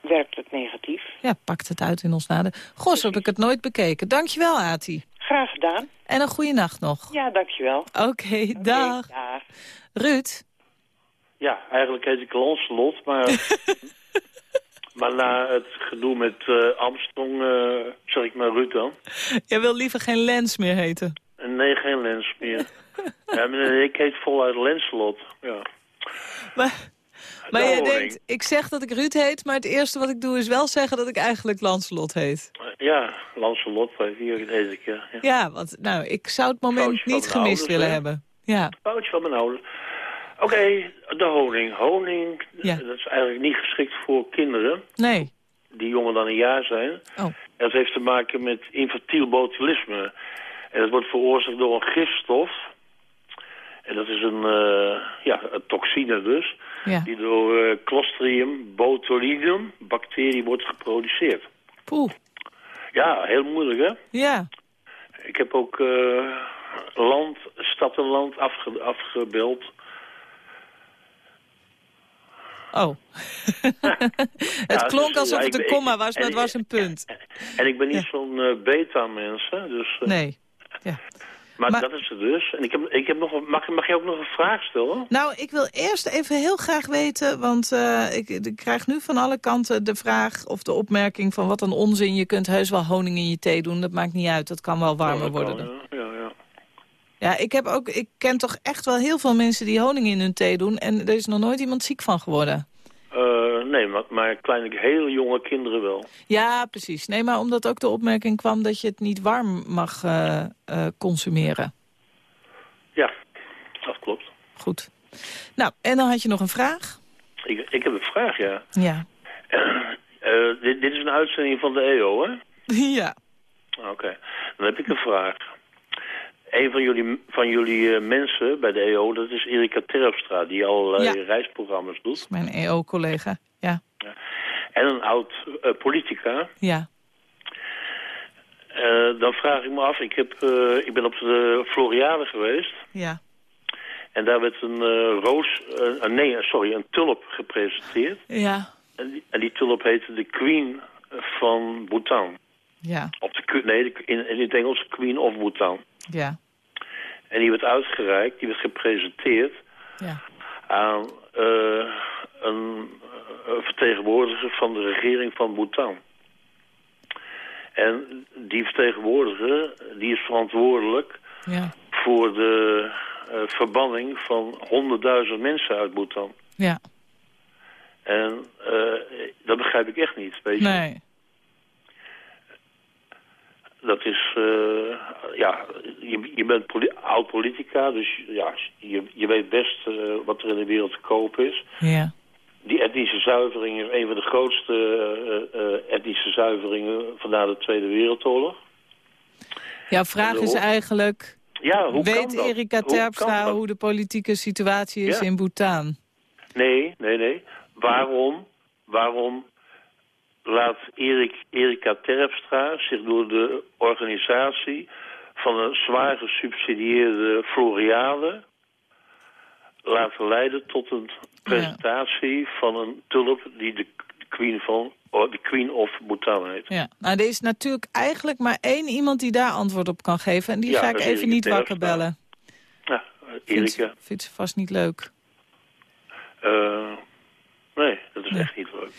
werkt het negatief. Ja, pakt het uit in ons nadeel. Goh, zo heb ik het nooit bekeken. Dankjewel, Ati. Graag gedaan. En een goede nacht nog. Ja, dankjewel. Oké, dag. Oké, dag. Ruud? Ja, eigenlijk heet ik Lancelot, maar... maar na het gedoe met eh, Armstrong eh, zeg ik maar Ruud dan. Jij wil liever geen Lens meer heten. En nee, geen Lens meer. ja, maar ik heet voluit Lancelot, ja. Maar, maar jij denkt, ik zeg dat ik Ruud heet... maar het eerste wat ik doe is wel zeggen dat ik eigenlijk Lancelot heet. Ja, Lancelot, heet ik, ja. ja. Ja, want nou, ik zou het moment Foutje niet gemist ouders, willen hè? hebben. Ja, Foutje van mijn ouders. Oké, de honing. Honing, Ja. dat is eigenlijk niet geschikt voor kinderen... nee. die jonger dan een jaar zijn. Oh. Dat heeft te maken met infantiel botulisme. En dat wordt veroorzaakt door een gifstof. En dat is een, eh, ja, een toxine dus. Ja. Die door eh, Clostridium botulinum bacterie wordt geproduceerd. Poeh. Ja, heel moeilijk hè. Ja. Ik heb ook eh, land, stad en land afge, afgebeeld. Oh. het Ja, klonk dus, alsof het een komma was, maar het was een punt. En ik ben niet zo'n eh, beta-mens, dus... eh, Nee. Ja. Maar, Maar- dat is het dus. En ik heb, ik heb nog een, mag, mag je ook nog een vraag stellen? Nou, ik wil eerst even heel graag weten, want eh, ik, ik krijg nu van alle kanten de vraag of de opmerking van wat een onzin. Je kunt heus wel honing in je thee doen, dat maakt niet uit, dat kan wel warmer worden. Ja, ja, ik, heb ook, ik ken toch echt wel heel veel mensen die honing in hun thee doen en er is nog nooit iemand ziek van geworden. Eh, nee, maar, maar kleine, heel jonge kinderen wel. Ja, precies. Nee, maar omdat ook de opmerking kwam dat je het niet warm mag eh, eh, consumeren. Ja, dat klopt. Goed. Nou, en dan had je nog een vraag? Ik, ik heb een vraag, ja. Ja. Dit, dit is een uitzending van de EO, hè? ja. Oké. Dan heb ik een vraag. Een van jullie, van jullie eh, mensen bij de EO, dat is Erika Terpstra... die allerlei Ja. reisprogramma's doet. Mijn EO-collega. Ja. En een oud eh, politica. Ja. Eh, dan vraag ik me af, ik, heb, eh, ik ben op de Floriade geweest... Ja. En daar werd een eh, roos, eh, eh, nee, sorry, een tulp gepresenteerd. Ja. En die, en die tulp heette de Queen van Bhutan. Ja. Op de, nee, in, in het Engels Queen of Bhutan. Ja. En die werd uitgereikt, die werd gepresenteerd Ja. aan eh, een, vertegenwoordiger van de regering van Bhutan. En die vertegenwoordiger, die is verantwoordelijk Ja. voor de eh, verbanning van 100.000 mensen uit Bhutan. Ja. En eh, dat begrijp ik echt niet, weet je. Nee. Dat is, eh, ja, je, je bent poli- oud-politica, dus ja, je, je weet best eh, wat er in de wereld te koop is. Ja. Die etnische zuivering is een van de grootste eh, etnische zuiveringen van na de Tweede Wereldoorlog. Jouw vraag is eigenlijk... Ja, hoe kan weet? Erika Terpstra hoe de politieke situatie is Ja. in Bhutan? Nee, nee, nee. Waarom, waarom laat Erik, Erika Terpstra zich door de organisatie van een zwaar gesubsidieerde Floriade laten leiden tot een presentatie van een tulp die de Queen, van, de Queen of Bhutan heet. Ja. Nou, er is natuurlijk eigenlijk maar één iemand die daar antwoord op kan geven. En die Ja, ga ik even Erika niet wakker bellen. Ja, Erika. vindt ze vast niet leuk. eh, nee, dat is echt niet leuk.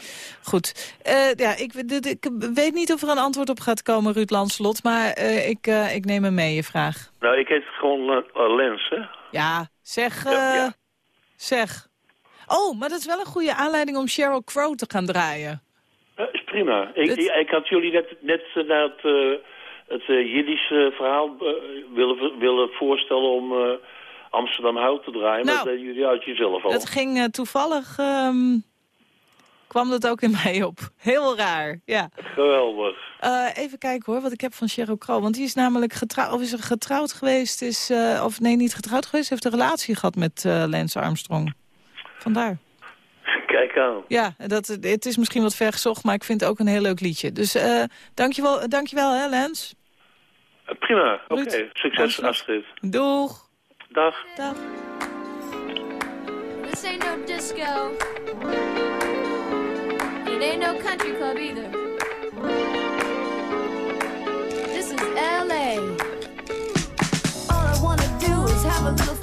Goed. Eh, ja, ik, dit- ik weet niet of er een antwoord op gaat komen, Ruud Lanslot. Maar eh, ik, eh, ik neem hem mee, je vraag. Nou, ik heet gewoon Lens, hè? Ja, zeg... Ja, ja. Zeg. Oh, maar dat is wel een goede aanleiding om Sheryl Crow te gaan draaien. Ja, is prima. Ik, ik, had jullie net, net naar het, het Jiddisch eh, verhaal willen, willen voorstellen om Amsterdam Hout te draaien. Maar Nou, dat deden jullie uit jezelf al. Het ging eh, toevallig... ehm, kwam dat ook in mij op. Heel raar, ja. Geweldig. Eh, even kijken hoor, wat ik heb van Sheryl Crow. Want die is namelijk getrouwd, of is er getrouwd geweest, is, eh, of nee, niet getrouwd geweest, heeft een relatie gehad met Lance Armstrong. Vandaar. Kijk aan. Ja, dat, het is misschien wat ver gezocht, maar ik vind het ook een heel leuk liedje. Dus dankjewel, dankjewel hè. Eh, prima. Oké. Succes. Astrid. Doeg. Dag. Dag. This ain't no disco. It ain't no country club either. This is L.A. All I wanna do is have a little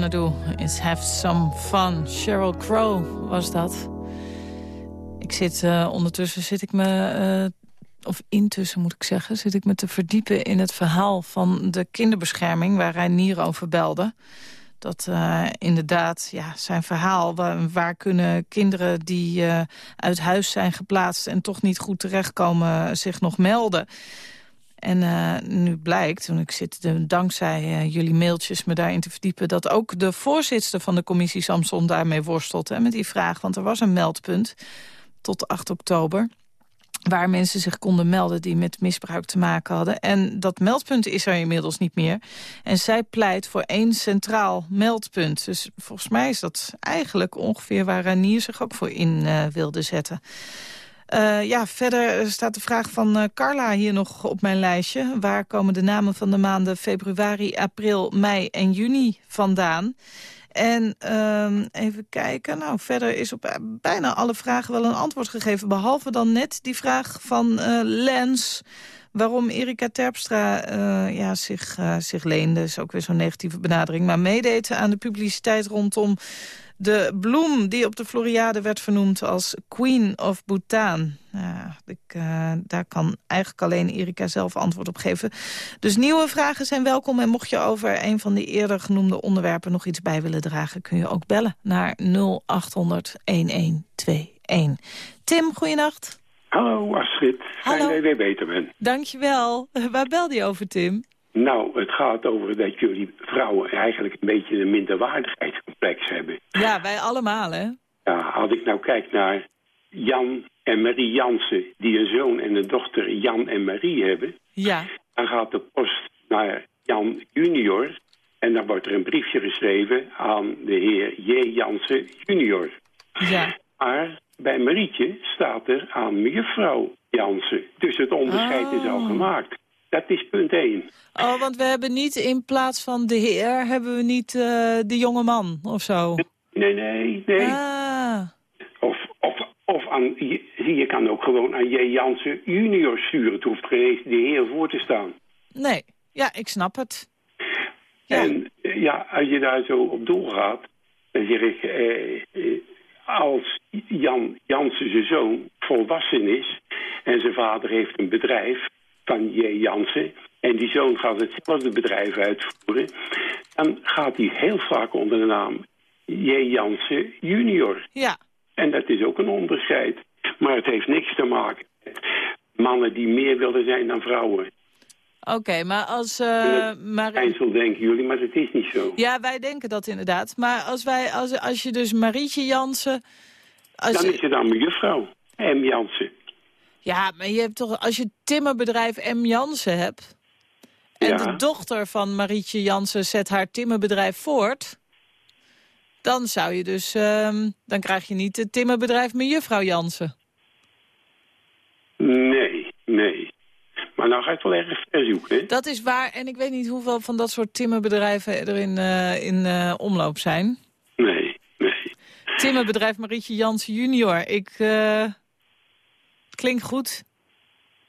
wanna is have some fun. Sheryl Crow was dat. Ik zit eh, ondertussen, zit ik me, eh, of intussen moet ik zeggen... zit ik me te verdiepen in het verhaal van de kinderbescherming... waar Reinier over belde. Dat uh, inderdaad ja, zijn verhaal, waar, waar kunnen kinderen die uit huis zijn geplaatst... en toch niet goed terechtkomen zich nog melden... En eh, nu blijkt, toen ik zit dankzij eh, jullie mailtjes me daarin te verdiepen... dat ook de voorzitter van de commissie Samson daarmee worstelt hè, met die vraag. Want er was een meldpunt tot 8 oktober waar mensen zich konden melden die met misbruik te maken hadden. En dat meldpunt is er inmiddels niet meer. En zij pleit voor één centraal meldpunt. Dus volgens mij is dat eigenlijk ongeveer waar Ranier zich ook voor in eh, wilde zetten. Uh, ja, verder staat de vraag van uh, Carla hier nog op mijn lijstje. Waar komen de namen van de maanden februari, april, mei en juni vandaan? En um, even kijken. Nou, verder is op bijna alle vragen wel een antwoord gegeven. Behalve dan net die vraag van Lens waarom Erika Terpstra uh, ja, zich, uh, zich leende. is ook weer zo'n negatieve benadering. Maar meedeed aan de publiciteit rondom de bloem die op de Floriade werd vernoemd als Queen of Bhutan. Ja, ik, uh, daar kan eigenlijk alleen Erika zelf antwoord op geven. Dus nieuwe vragen zijn welkom. En mocht je over een van die eerder genoemde onderwerpen nog iets bij willen dragen... kun je ook bellen naar 0800 1121. Tim, goeienacht. Hallo Astrid, fijn dat je weer beter bent. Dankjewel. Waar belde je over, Tim? Nou, het gaat over dat jullie vrouwen eigenlijk een beetje een minderwaardigheidscomplex hebben. Ja, wij allemaal, hè? Ja, als ik nou kijk naar Jan en Marie Jansen, die een zoon en een dochter Jan en Marie hebben... Ja. dan gaat de post naar Jan junior en dan wordt er een briefje geschreven aan de heer J. Jansen junior. Ja. Maar bij Marietje staat er aan mevrouw Jansen. Dus het onderscheid is al Oh. gemaakt. Dat is punt 1. Oh, want we hebben niet in plaats van de heer... hebben we niet eh, de jonge man of zo. Nee, nee, nee. Ah. Of, of, of aan, je, je kan ook gewoon aan J. Jansen junior sturen. Het hoeft geen eens de heer voor te staan. Nee, ja, ik snap het. Ja. En ja, als je daar zo op doorgaat, dan zeg ik... Eh, eh, als Jan Jansen zijn zoon volwassen is... en zijn vader heeft een bedrijf van J. Jansen... en die zoon gaat hetzelfde bedrijf uitvoeren... dan gaat hij heel vaak onder de naam J. Jansen junior. Ja, En dat is ook een onderscheid. Maar het heeft niks te maken met mannen die meer willen zijn dan vrouwen. Oké, maar als... eh maar... Einsel denken jullie, maar dat is niet zo. Ja, wij denken dat inderdaad. Maar als, wij, als, als je dus Marietje Jansen... Als Dan is het dan mejuffrouw M. Jansen. Ja, maar je hebt toch, als je timmerbedrijf M. Jansen hebt... en Ja. de dochter van Marietje Jansen zet haar timmerbedrijf voort... dan zou je dus... ehm, dan krijg je niet het timmerbedrijf Mejuffrouw Jansen. Nee, nee. Maar nou ga ik wel erg ver zoeken. hè? Dat is waar. En ik weet niet hoeveel van dat soort timmerbedrijven er in, eh, in eh, omloop zijn. Nee, nee. Timmerbedrijf Marietje Jansen junior. Ik... eh, klinkt goed.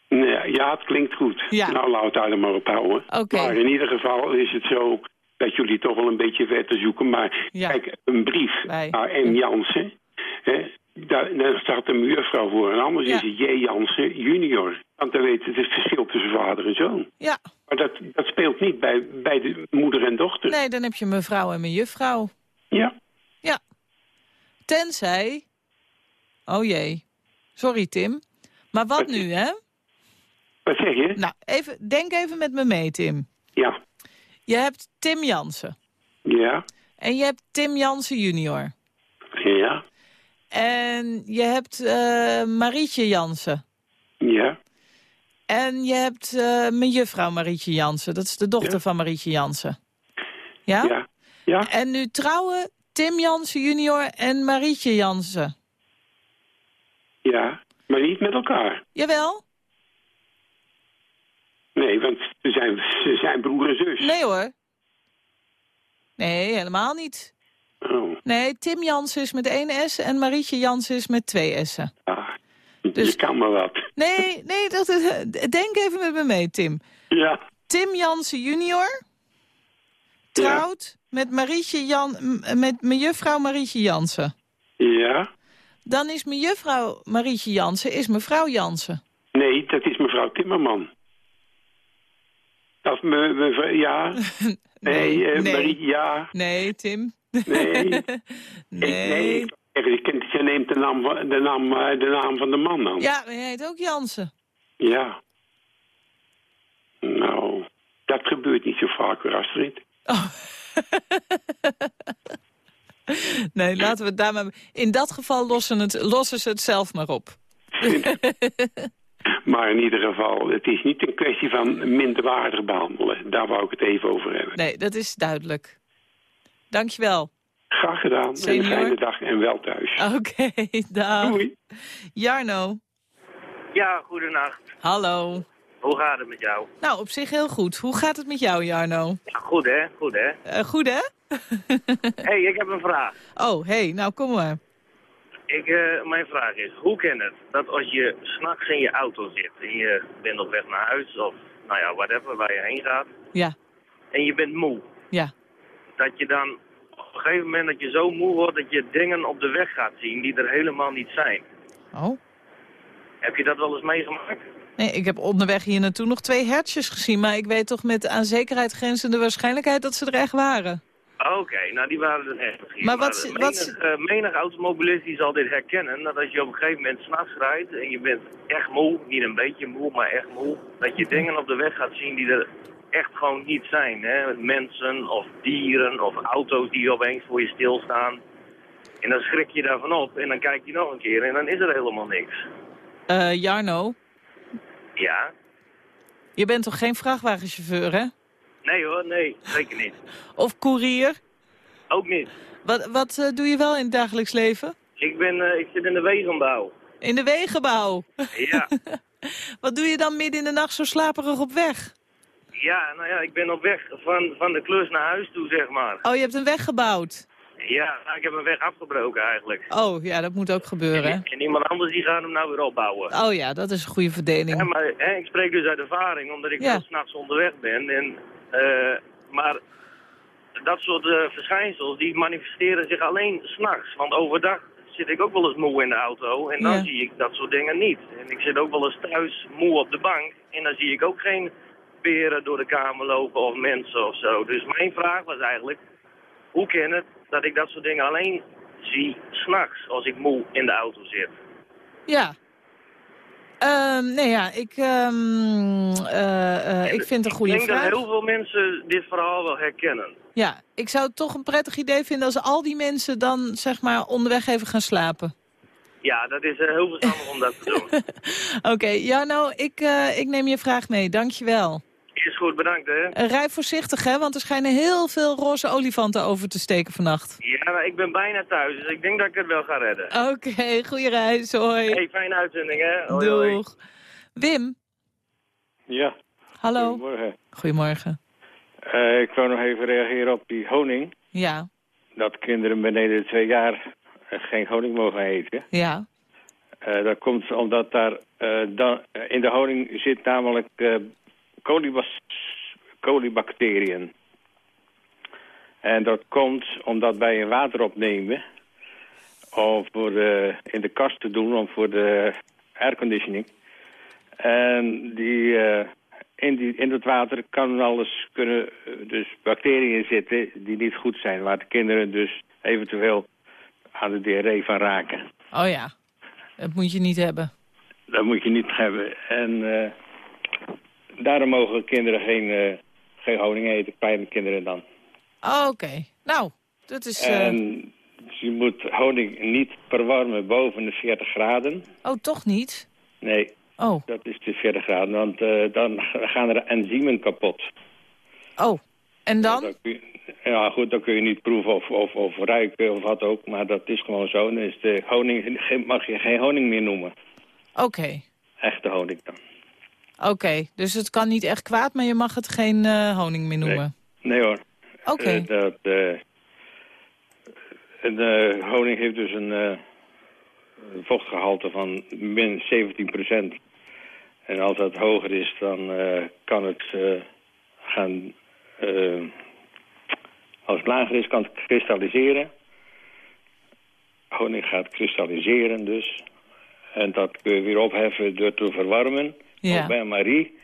nee. Ja, het klinkt goed. Ja. Nou, laat het daar dan maar op houden. Oké. Maar in ieder geval is het zo dat jullie toch wel een beetje ver te zoeken. Maar Ja. kijk, een brief naar M. Jansen... Hè, daar, daar staat een mejuffrouw voor. En anders Ja. is het J. Jansen junior. Want dan weet het het verschil tussen vader en zoon. Ja, Maar dat, dat speelt niet bij, bij de moeder en dochter. nee, dan heb je mevrouw en mejuffrouw. Ja. Ja. Tenzij... Oh jee. Sorry, Tim. Maar wat Wat- nu, hè? Wat zeg je? Nou, even, denk even met me mee, Tim. Ja. Je hebt Tim Jansen. Ja. En je hebt Tim Jansen junior. Ja. En je hebt eh Marietje Jansen. Ja. En je hebt eh mejuffrouw Marietje Jansen. Dat is de dochter Ja. van Marietje Jansen. Ja? Ja. Ja. En nu trouwen Tim Jansen junior en Marietje Jansen. Ja. Maar niet met elkaar. Jawel? Nee, want ze zijn, ze zijn broer en zus. Nee hoor. Nee, helemaal niet. Oh, Nee, Tim Jansen is met één S en Marietje Jansen is met twee S'en. ja. Dus- Je kan maar wat. Nee, nee, dat, denk even met me mee, Tim. Ja. Tim Jansen junior trouwt met Marietje Jan, met mejuffrouw Marietje Jansen. Ja. Dan is mejuffrouw Marietje Jansen is mevrouw Jansen. Nee, dat is mevrouw Timmerman. Of me, me, ja. Nee, eh, nee. Marie, ja. Nee, Tim. Nee. nee. Ik, nee. Ik, je neemt de naam, van- de, naam, eh, de naam van de man aan. Ja, maar hij heet ook Jansen. Ja. Nou, dat gebeurt niet zo vaak Astrid. Nee, laten we het daar maar... In dat geval lossen, het, lossen ze het zelf maar op. Maar in ieder geval, het is niet een kwestie van minderwaardig behandelen. Daar wou ik het even over hebben. Nee, dat is duidelijk. Dankjewel. Graag gedaan. Senior. En een fijne dag en wel thuis. Oké, dag. Doei. Jarno, Ja, goedenacht. hallo. Hoe gaat het met jou? Nou, op zich heel goed. Hoe gaat het met jou, Jarno? Ja, goed hè, goed hè. Eh, goed, hè? hey, ik heb een vraag. Oh, hey, nou kom maar. Ik, eh, mijn vraag is, hoe kan het dat als je s'nachts in je auto zit en je bent op weg naar huis of nou ja, whatever, waar je heen gaat, Ja, en je bent moe, ja. dat je dan op een gegeven moment dat je zo moe wordt dat je dingen op de weg gaat zien die er helemaal niet zijn. Oh. Heb je dat wel eens meegemaakt? Nee, ik heb onderweg hier naartoe nog twee hertjes gezien... maar ik weet toch met aan zekerheid grenzende waarschijnlijkheid dat ze er echt waren. Oké, nou die waren er echt misschien. Maar wat- menig, wat- eh, menig automobilist die zal dit herkennen, dat als je op een gegeven moment s'nachts rijdt en je bent echt moe, niet een beetje moe, maar echt moe, dat je dingen op de weg gaat zien die er echt gewoon niet zijn. Hè? Mensen of dieren of auto's die opeens voor je stilstaan. En dan schrik je daarvan op en dan kijk je nog een keer en dan is er helemaal niks. Eh Jarno, Ja? je bent toch geen vrachtwagenchauffeur, hè? Nee hoor, nee, zeker niet. Of koerier? Ook niet. Wat, wat eh, doe je wel in het dagelijks leven? Ik, ben, eh, ik zit in de wegenbouw. In de wegenbouw. Ja. Wat doe je dan midden in de nacht zo slaperig op weg? Ja, nou ja, ik ben op weg van, van de klus naar huis toe, zeg maar. Oh, je hebt een weg gebouwd. Ja, nou, ik heb een weg afgebroken eigenlijk. Oh, ja, dat moet ook gebeuren. hè? En iemand anders die gaat hem nou weer opbouwen. Oh ja, dat is een goede verdeling. Ja, maar hè, ik spreek dus uit ervaring, omdat ik Ja. s'nachts onderweg ben. En, maar dat soort eh, verschijnsels, die manifesteren zich alleen s'nachts. Want overdag zit ik ook wel eens moe in de auto en dan Ja. zie ik dat soort dingen niet. En ik zit ook wel eens thuis moe op de bank en dan zie ik ook geen beren door de kamer lopen of mensen of zo. Dus mijn vraag was eigenlijk, hoe kan het dat ik dat soort dingen alleen zie s'nachts als ik moe in de auto zit? Ja. Ehm, nee, ja, ik, ehm, eh, eh, ik vind het een goede ik denk vraag. dat heel veel mensen dit verhaal wel herkennen. Ja, ik zou het toch een prettig idee vinden als al die mensen dan zeg maar onderweg even gaan slapen. Ja, dat is eh, heel verstandig om dat te doen. Oké, ja nou, ik, ik neem je vraag mee. Dankjewel. Is goed, bedankt hè. Uh, rij voorzichtig, hè, want er schijnen heel veel roze olifanten over te steken vannacht. Ja, nou, ik ben bijna thuis, dus ik denk dat ik het wel ga redden. Oké, goede reis, hoi. Hey, fijne uitzending hè. Hoi, hoi. Doeg. Wim, Ja, hallo. goedemorgen. Goedemorgen. Eh, ik wou nog even reageren op die honing. Ja, Dat kinderen beneden de twee jaar eh, geen honing mogen eten. ja. Eh, dat komt omdat daar eh, dan, eh, in de honing zit namelijk kolibas- kolibacteriën. En dat komt omdat wij een water opnemen om voor de, in de kast te doen om voor de airconditioning. En die, eh, in, die, in dat water kan alles kunnen dus bacteriën zitten die niet goed zijn, waar de kinderen dus eventueel aan de diarree van raken. Oh ja, dat moet je niet hebben. Dat moet je niet hebben. En eh, daarom mogen kinderen geen, eh, geen honing eten, kleine kinderen dan. Oh, Oké, nou, dat is... eh, En je moet honing niet verwarmen boven de 40 graden. Oh, toch niet? Nee, Oh, dat is de 40 graden, want eh, dan gaan er enzymen kapot. oh. En dan? Dan kun je- ja, goed, dan kun je niet proeven of, of, of ruiken of wat ook, maar dat is gewoon zo. Dan is de honing, mag je geen honing meer noemen. Oké, Echte honing dan. Oké. Dus het kan niet echt kwaad, maar je mag het geen eh, honing meer noemen. Nee hoor. Oké. Dat, eh, en, eh, honing heeft dus een eh, vochtgehalte van min 17% En als dat hoger is, dan kan het gaan... als het lager is, kan het kristalliseren. Honing gaat kristalliseren dus. En dat kun je weer opheffen door te verwarmen. Ja. Ook bij Marie,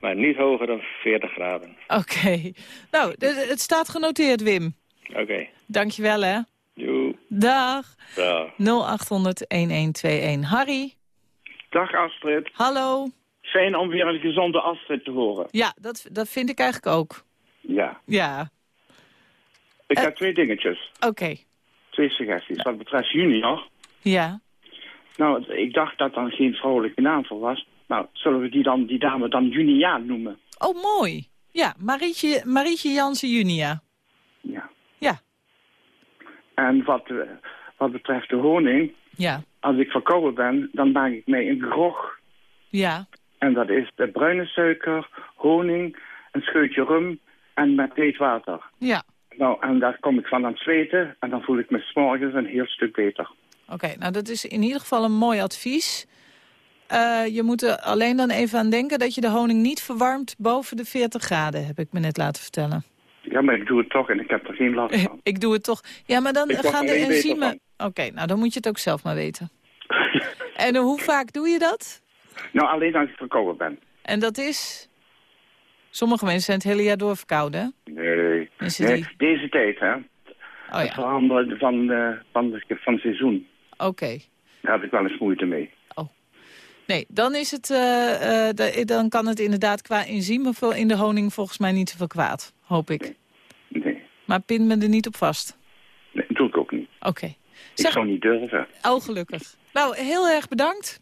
maar niet hoger dan 40 graden. Oké. Nou, het staat genoteerd, Wim. Oké. Dankjewel, hè. Joe. Dag. Dag. 0800-1121. Harry. Dag Astrid. Hallo. Fijn om weer een gezonde Astrid te horen. Ja, dat, dat vind ik eigenlijk ook. Ja. Ja. Ik Eh. heb twee dingetjes. Oké. Twee suggesties. Wat betreft junior. Ja. Nou, ik dacht dat dan geen vrouwelijke naam voor was. Nou, zullen we die, dan, die dame dan Junia noemen? Oh, mooi. Ja, Marietje, Marietje Jansen Junia. Ja. Ja. En wat, eh, wat betreft de honing, Ja. als ik verkouden ben, dan maak ik mee een grog. Ja. En dat is de bruine suiker, honing, een scheutje rum en met heet water. Ja. Nou, en daar kom ik van aan het zweten en dan voel ik me 's morgens een heel stuk beter. Oké, nou dat is in ieder geval een mooi advies. Eh, je moet er alleen dan even aan denken dat je de honing niet verwarmt boven de 40 graden, heb ik me net laten vertellen. Ja, maar ik doe het toch en ik heb er geen last van. Ik doe het toch. Ja, maar dan gaan de enzymen... Oké, nou dan moet je het ook zelf maar weten. en eh, hoe vaak doe je dat? Nou, alleen als ik verkouden ben. En dat is... Sommige mensen zijn het hele jaar door verkouden, hè? Nee, nee deze tijd, hè. Oh Het ja, veranderen van, eh, van, van het seizoen. oké. Daar heb ik wel eens moeite mee. Nee, dan, is het, eh, eh, da- dan kan het inderdaad qua enzymen in de honing volgens mij niet zoveel kwaad. Hoop ik. Nee, Maar pin me er niet op vast. nee dat doe ik ook niet. Oké. Ik Zeg- zou niet durven. Oh, gelukkig. Nou, heel erg bedankt.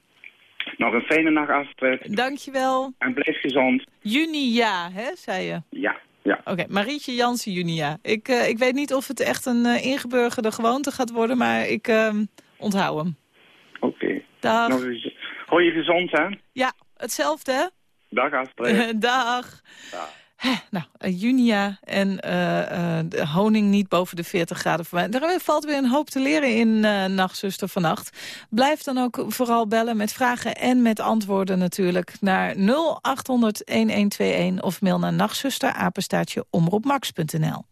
Nog een fijne nacht, Astrid. Dankjewel. En blijf gezond. Juni ja, hè, zei je? Ja, ja. Oké, Marietje Jansen Junia. Ik, eh, ik weet niet of het echt een ingeburgerde gewoonte gaat worden, maar ik ehm, onthoud hem. Oké. Dag. Hou je gezond, hè? Ja, hetzelfde, hè? Dag, Astrid. Dag. Nou, eh, Junia en eh, eh, de honing niet boven de 40 graden voor mij. Daar valt weer een hoop te leren in eh Nachtzuster vannacht. Blijf dan ook vooral bellen met vragen en met antwoorden natuurlijk... naar 0800-1121 of mail naar nachtzuster, apenstaartje, omroepmax.nl.